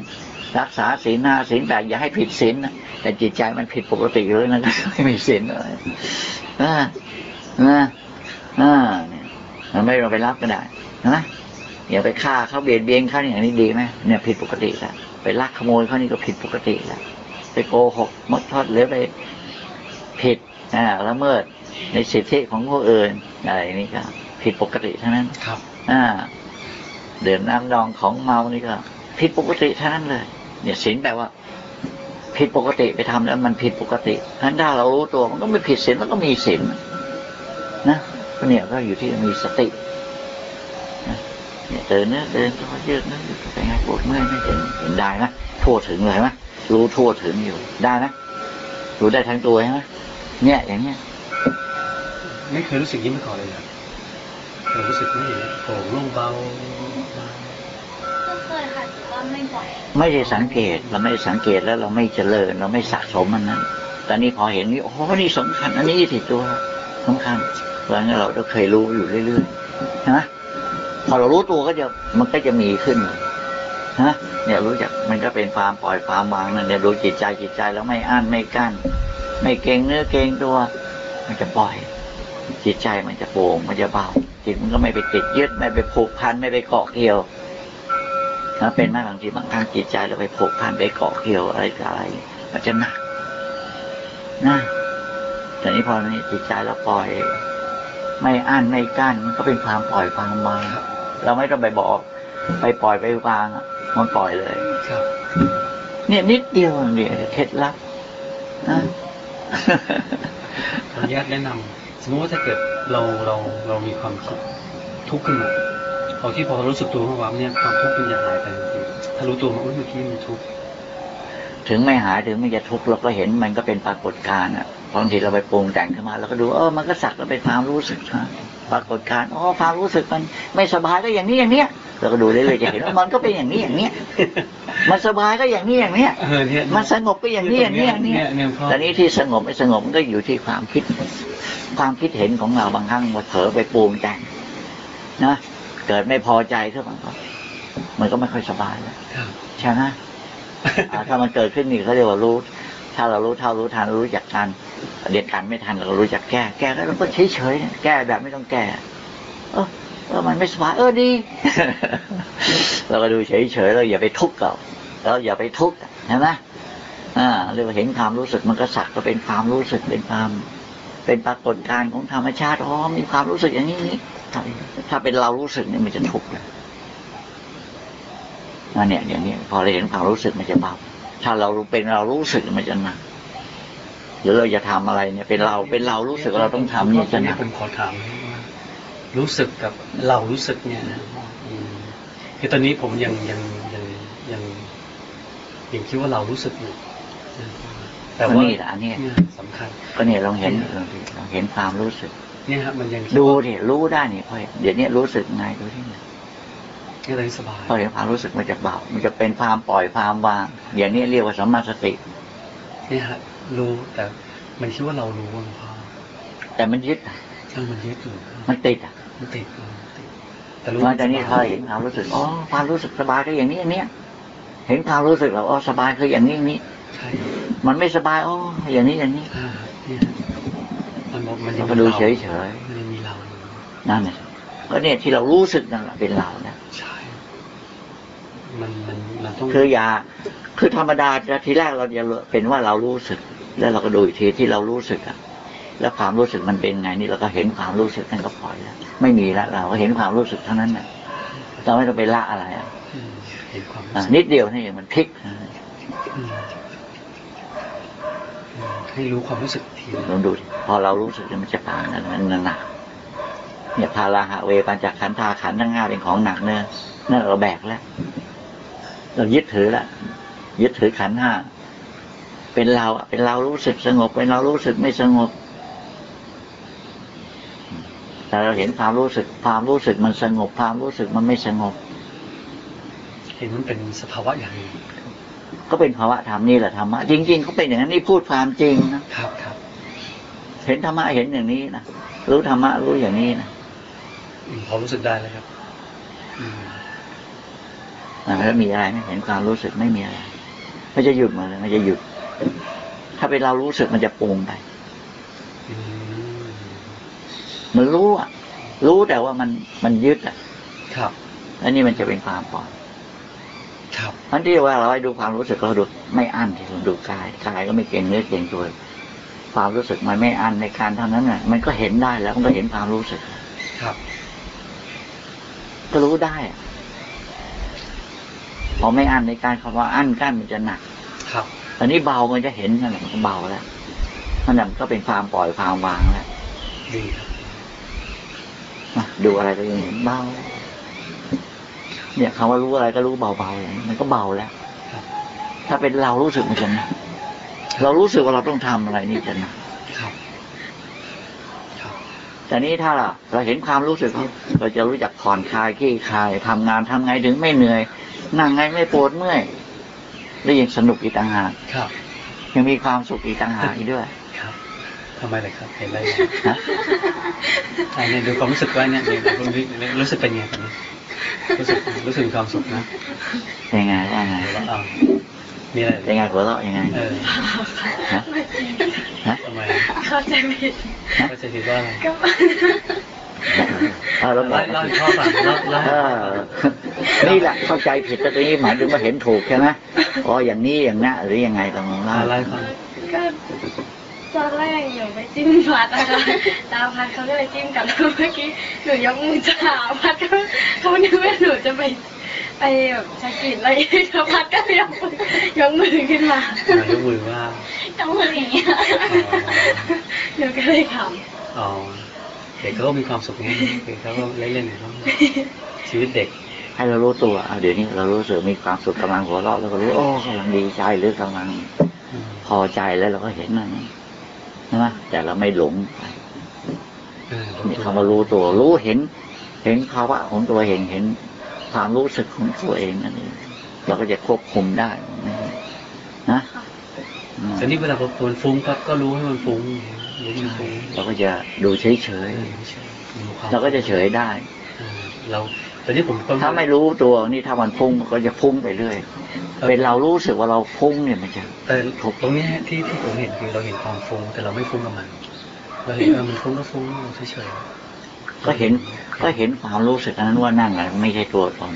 รักษาศีลหน้าศีลแปดอย่าให้ผิดศีลนะแต่จิตใจมันผิดปกติเลยนะไม่มีศีลอะไรอ่าอ่าอ่าเนี่ยมันไม่เราไปรับก็ได้นะอย่าไปฆ่าเขาเบียดเบียนเขาอย่างนี้ดีไหมเนี่ยผิดปกติแล้วไปลักขโมยเขานี่ก็ผิดปกติแล้ว ไปโกหกมดทอดหรือไปผิดอ่าละเมิดในสิทธิของผู้อื่นอะไรนี่ก็ผิดปกติทั้งนั้นครับ อ่าเดือดน้ำดองของเมานี่ก็ผิดปกติทั้งนั้นเลย เนี่ยศีลแปลว่า ผิดปกติไปทำแล้วมันผิดปกติฉะนั้นถ้าเรารู้ตัวมันก็ไม่ผิดศีลมันก็มีศีลนะก็เนี่ยก็อยู่ที่มีสตินะเนี่ยเดินเนื้อเดินตัวยืดเนื้อยืดตัวเป็นไงปวดเมื่อยไหม่เห็นเห็นได้ไหมทั่วถึงเลยไหม รู้ทั่วถึงอยู่ ได้ไหมรู้ได้ทั้งตัวใช่ไหมเนี่ย อย่างเนี้ยไม่เคยรู้สึกยิ้มมาก่อนเลยเหรอเคยรู้สึกไม่เห็นโปร่งโล่งเบาก็เคยค่ะแต่ว่าไม่บ่อยไม่ได้สังเกตเราไม่ได้สังเกตแล้วเราไม่เจริญ เราไม่สะสมมันนั้นแต่นี่พอเห็นนี่โอ้โหนี่สำคัญ อันนี้ติดตัวสำคัญเพราะงั้นเราก็เคยรู้อยู่เรื่อยๆใช่ไหมพอเรารู้ตัวก็จะมันก็จะมีขึ้น ฮะเนี่ยรู้จักมันก็เป็นความปล่อยความวางนั่นเนี่ยดูจิตใจจิตใจแล้วไม่อั้นไม่กั้น ไม่เกรงเนื้อเกรงตัว มันจะปล่อย จิตใจมันจะโปร่งมันจะเบาจิตมันก็ไม่ไปติดยึดไม่ไปผูกพันไม่ไปเกาะเกี่ยวถ้าเป็นไหมบางทีบางครั้งจิตใจเราไปผูกพันไปเกาะเกี่ยวอะไรอะไรมันจะหนักนะแต่นี้พอนี้จิตใจเราปล่อย ไม่อั้นไม่กั้นมันก็เป็นความปล่อยความวางเราไม่ต้องไปบอก ไปปล่อยไปวางอะ มันปล่อยเลยครับเนี่ยนิดเดียวเนี่ยเคล็ดลับนะขออนุญาตแนะนำสมมติว่าถ้าเกิดเราเราเรามีความคิดทุกข์ขึ้นมาพอที่พอเรารู้สึกตัวว่าเนี่ยความทุกข์มันจะหายไปทันทีถ้ารู้ตัวว่าอุ๊ยเมื่อกี้มันทุกข์ถึงไม่หายถึงไม่จะทุกข์เราก็เห็นมันก็เป็นปรากฏการณ์อะบางทีเราไปปรุงแต่งขึ้นมาเราก็ดูเออมันก็สักแล้วเป็นความรู้สึกนะ ปรากฏการณ์อ๋อความรู้สึกมันไม่สบายก็อย่างนี้อย่างเนี้ยเราก็ดูเรื่อยๆจะเห็นว่ามันก็เป็นอย่างนี้อย่างเนี้ยมันสบายก็อย่างนี้อย่างเนี้ยเออเนี่ยมันสงบก็อย่างนี้อย่างนี้อย่างนี้เนี่ยเนี่ยพ่อแต่นี้ที่สงบไม่สงบมันก็อยู่ที่ความคิด ความคิดเห็นของเราบางครั้งมาเผลอไปปรุงแต่งนะเกิดไม่พอใจขึ้นมาก็มันก็ไม่ค่อยสบายแล้วครับใช่ไหมอ่าถ้ามันเกิดขึ้นนี่เขาเรียกว่ารู้ ถ้าเรารู้เท่ารู้ทันรู้จักการเรียนการไม่ทันเรารู้จักแก้ แก้แล้วเราก็เฉยเฉยแก้แบบไม่ต้องแก้ เออเออมันไม่สบายเออดีเราก็ดูเฉยเฉยเราอย่าไปทุกข์กับเราอย่าไปทุกข์ใช่ไหมอ่าเรียกว่าเห็นความรู้สึกมันก็สักก็เป็นความรู้สึกเป็นความเป็นปรากฏการณ์ของธรรมชาติอ๋อมีความรู้สึกอย่างนี้นี้ถ้าเป็นเรารู้สึกเนี่ยมันจะทุกข์นั่นเนี่ยอย่างนี้พอเราเห็นความรู้สึกมันจะเบา ถ้าเราเป็นเรารู้สึกมันจะหนักหรือเราจะทำอะไรเนี่ย เป็นเราเป็นเรารู้สึกว่าเราต้องทำนี่จะหนักผมขอถามว่ารู้สึกกับเรารู้สึกเนี่ยนะอืมคือตอนนี้ผมยังยังยังยังยังคิดว่าเรารู้สึกอยู่นะแต่ว่าก็นี่แหละอันเนี้ยเนี่ยสำคัญก็เนี่ยเราเห็นเราเห็นความรู้สึกเนี่ยครับมันยังคิดูว่าดิรู้ได้นี่พ่อเดี๋ยวนี้รู้สึกไงดูที่ ก็เลยสบายพอเห็นความรู้สึกมันจะเบา มันจะเป็นความปล่อยความวาง อย่างนี้เรียกว่าสัมมาสติเนี่ยฮะรู้แต่มันคิดว่าเรารู้ว่าหลวงพ่อแต่มันยึดอะเออมันยึดอยู่มันติดอะมันติดเออติดแต่รู้มันแต่นี่พอเห็นความรู้สึกอ๋อความรู้สึกสบายก็อย่างนี้อย่างเนี้ยเห็นความรู้สึกเราอ๋อสบายคืออย่างนี้อย่างนี้ใช่มันไม่สบายอ๋ออย่างนี้อย่างนี้อ่าเนี่ยมันบอกมันยัเรางก็มีดูเราเฉยเฉยมันยังมีเราอยู่ๆนั่นแหละก็เนี่ยที่เรารู้สึกนั่นแหละเป็นเรานะใช่ มันมันมันต้องคืออย่าคือธรรมดาทีแรกเราจะเป็นว่าเรารู้สึก แล้วเราก็ดูอีกทีที่เรารู้สึกอะแล้วความรู้สึกมันเป็นไงนี่เราก็เห็นความรู้สึกนั่นก็ปล่อยแล้วไม่มีแล้วเราก็เห็นความรู้สึกเท่านั้นน่ะเราไม่ต้องไปละอะไรอะอืมเห็นความรู้อะสึกนิดเดียวนี่เองมันพลิกนะอืมอืมให้รู้ความรู้สึกทีนึงลองดูดิพอเรารู้สึกเนี่ยมันจะต่างกันมันหนักเนี่ยพาราหะเวปัญจขันธาขันธ์ทั้งห้าเป็นของหนักเนื้อะนั่นเราแบกแล้ว เรายึดถือแล้วยึดถือขันธ์ห้าเป็นเราอะเป็นเรารู้สึกสงบ เป็นเรารู้สึกไม่สงบแต่เราเห็นความรู้สึกความรู้สึกมันสงบความรู้สึกมันไม่สงบ เห็นมันเป็นสภาวะอย่างหนึ่งก็เป็นภาวะธรรมนี่แหละธรรมะจริงๆเขาเป็นอย่างนั้นนี่พูดความจริงนะครับครับ เห็นธรรมะเห็นอย่างนี้นะรู้ธรรมะรู้อย่างนี้นะอืมพอรู้สึกได้แล้วครับอื มมันไม่มีอะไรไม่เห็นความรู้สึกไม่มีอะไรมันจะหยุดหมดเลยมันจะหยุด ถ้าเป็นเรารู้สึกมันจะปรุงไปอืมมันรู้อะ รู้แต่ว่ามันมันยึดอะ ครับแล้วนี่มันจะเป็นความปล่อยครับทันที่ว่าเราให้ดูความรู้สึกเราดูไม่อั้นที่เราดูกายกายก็ไม่เก่งเนื้อเก่งตัวความรู้สึกมันไม่อั้นในการเท่านั้นน่ะ มันก็เห็นได้แล้วมันก็เห็นความรู้สึก ครับ ก็รู้ได้อะ พอไม่อั้นในการคำว่าอั้นกั้นมันจะหนัก ครับตอนนี้เบามันจะเห็นนั่นแหละมันก็เบาแล้วนั่นแหละมันก็เป็นความปล่อยความวางแล้วดีครับนะดูอะไรก็ยังเห็นเบา เนี่ยคำว่ารู้อะไรก็รู้เบาๆอย่างนี้มันก็เบาแล้วครับถ้าเป็นเรารู้สึกมันจะหนักเรารู้สึกว่าเราต้องทำอะไรนี่จะหนักครับครับแต่นี้ถ้าเราเราเห็นความรู้สึกเราจะรู้จักผ่อนคลายขี้คลายทำงานทำไงถึงไม่เหนื่อย นั่งไงไม่ปวดเมื่อยแล้วยังสนุกอีกต่างหากครับ ยังมีความสุขอีกต่างหากอีกด้วยครับทำไมเลยครับ เห็นอะไรฮะอ่าเนี่ยดูความรู้สึกไว้เนี่ยเนี่ยคุณรู้สึกเป็นไงตอนนี้รู้สึกรู้สึกมีความสุขนะยังไงว่าไงแล้วอ่ามีอะไรยังไงหัวเราะยังไงเออฮะฮะทำไมเข้าใจผิดก็จะคิดว่าอะไรก็เออแล้วบอเล่ากเล่าให้พ่อฟังเล่าเล่าเออ นี่แหละเข้าใจผิดแต่ตรงนี้หมายถึงว่าเห็นถูกใช่ไหมอ๋ออย่างนี้อย่างนั้นหรือยังไงตรงนั้นอ่าเล่าให้ฟังก็ตอนแรกหนูไปจิ้มพัดนะคะตาพัดเขาก็เลยจิ้มกลับแล้วเมื่อกี้หนูยกมือจะหาพัดก็เขานึกว่าหนูจะไปไปแบบสะกิดอะไรแล้วพัดก็ยกมือยกมือขึ้นมาอ่ายกมือว่ายกมืออย่างเงี้ยหนูก็เลยขำอ๋อเด็กเขาก็มีความสุขนะเด็กเขาก็เล่นๆของเขาชีวิตเด็ก ให้เรารู้ตัวเอาเดี๋ยวนี้เรารู้สึกมีความสุขกำลังหัวเราะแล้วก็รู้โอ้กำลังดีใจหรือกำลังอืมพอใจแล้วเราก็เห็นนั่นใช่ไหมแต่เราไม่หลงไปเออนี่คำว่ารู้ตัวรู้เห็น เห็นภาวะของตัวเองเห็นความรู้สึกของตัวเองนั่นเองเราก็จะควบคุมได้นะอืมแต่นี่เวลามันฟุ้งปั๊บก็รู้ให้มันฟุ้งรู้มันฟุ้งเราก็จะดูเฉยเอเฉยอไม่ใช่มีควมเราก็จะเฉยได้เออเรา แต่นี่ผมก็ถ้าไม่รู้ตัวนี่ถ้ามันพุ่งมันก็จะพุ่งไปเรื่อยเป็นเรารู้สึกว่าเราพุ่งเนี่ยมันจะแต่ตรงเนี้ยที่ที่ผมเห็นคือเราเห็นความฟุ้งแต่เราไม่ฟุ้งกับมันเราเห็นเออมันฟุ้งก็ฟุ้งเฉยๆก็เห็นก็เห็นความรู้สึกอันนั้นว่านั่นแหละไม่ใช่ตัวตน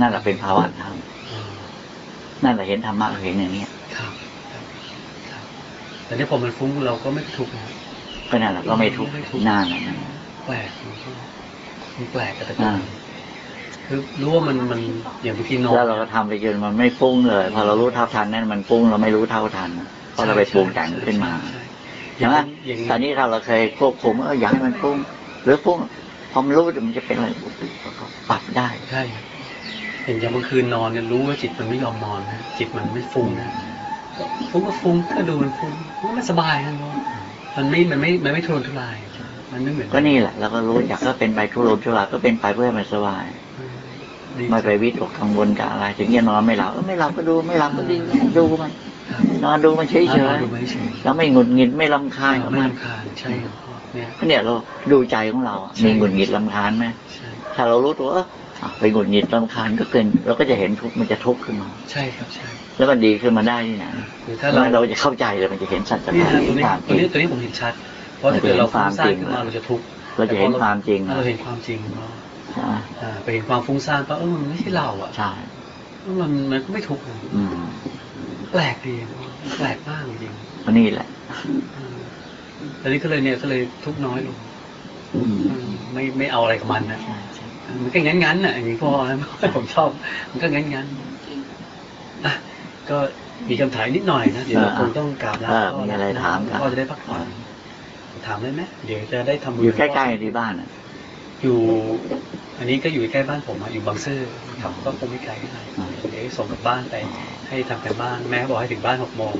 นั่นแหละเป็นภาวะธรรมอืมนั่นแหละเห็นธรรมะเห็นอย่างเนี้ยครับครับครับแต่นี่พอมันฟุ้งเราก็ไม่ทุกข์นะก็นั่นแหละก็ไม่ทุกข์นั่นแหละนั่นแปลกมันก็มันแปลกแต่ก็อ่า คือรู้ว่ามันมันอย่างบางทีนอนแล้วเราก็ทำไปจนมันไม่ฟุ้งเลย พอเรารู้เท่าทันนั่นมันฟุ้งเราไม่รู้เท่าทันเพราะเราไปปรุงแต่งขึ้นมาใช่ใช่ไหมอย่างตอนนี้ถ้าเราเคยควบคุมเอออยากให้มันฟุ้งหรือฟุ้งพอมันรู้มันจะเป็นอะไรก็ปรับได้ใช่ครับอย่างอย่างเมื่อคืนนอนเนี่ยรู้ว่าจิตมันไม่ยอมนอนนะจิตมันไม่ฟุ้งนะก็ฟุ้งก็ฟุ้งก็ดูมันฟุ้งมันสบายนะมันไม่มันไม่มันไม่ทุรนทุรายมันไม่เหมือนก็นี่แหละเราก็รู้อยากก็เป็นไปทุรนทุรายก็เป็นไปเพื่อให้มันสบายดี ไม่ไปวิตกกังวลกับอะไรถึงจะนอนไม่หลับเออไม่หลับก็ดูไม่หลับก็ดีดูมันครับนอนดูมันเฉยเฉยดูไม่เฉยๆแล้วไม่หงุดหงิดไม่ลำคาญกับไม่มันรำคาญใช่ครับเนี่ยก็เนี่ยเราดูใจของเราอะใช่มีหงุดหงิดลำคาญไหมใช่ถ้าเรารู้ตัวเอออะไปหงุดหงิดลำคาญก็เกินเราก็จะเห็นทุกข์มันจะทุกข์ขึ้นมาใช่ครับใช่แล้วมันดีขึ้นมาได้ที่ไหนคือถ้าแล้วเราเราจะเข้าใจเลยมันจะเห็นสัจธรรนี่มฮะตัวนี้ความตัวจรินี้งตัวนี้ผมเห็นชัดเพราะถ้าเกิดเราเราฟุ้งเห็นความจริซ่านงขึ้นมาเราจะทุกข์เราจะเห็นความจริงถ้าเราเห็นความจริงเราใช่ไหมอ่า ไปเห็นความฟุ้งซ่านปะเออมันไม่ใช่เราอะใช่มันมันก็ไม่ทุกข์นะอืมแปลกดีแปลกมากจริงก็นี่แหละๆอืมตอนนี้ก็เลยเนี่ยก็เลยทุกข์น้อยลงอืมอืมไม่ไม่เอาอะไรกับมันนะใช่ใช่มันก็งั้นงั้นๆน่ะอย่างนี้พอนะผมชอบ มันก็งั้นงั้นๆอะก็มีคำถามนิดหน่อยนะเดี๋ยวเราคงต้องกราบลาเออพ่อมีแล้วอะไรนะถามพ่อจะได้พักผ่อนถามได้ไหมเดี๋ยวจะได้ทำบุญอยู่ใกล้ๆที่บ้านอะอยู่ อันนี้ก็อยู่ใกล้บ้านผมอะอยู่บางซื่อครับก็คงไม่ไกลเท่าไหร่อืมเดี๋ยวส่งกลับบ้านไปให้ทำกันบ้านแม่บอกให้ถึงบ้านหกโมง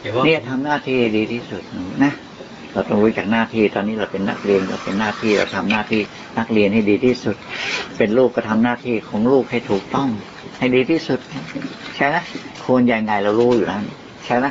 เดี๋ยวว่าเนี่ยทำหน้าที่ดีที่สุดนะเราต้องรู้จักหน้าที่ตอนนี้เราเป็นนักเรียนเราเป็นหน้าที่เราทำหน้าที่นักเรียนให้ดีที่สุด เป็นลูกก็ทำหน้าที่ของลูกให้ถูกต้อง ให้ดีที่สุด ใช่ไหมควรยังไงเรารู้อยู่แล้วใช่ไหม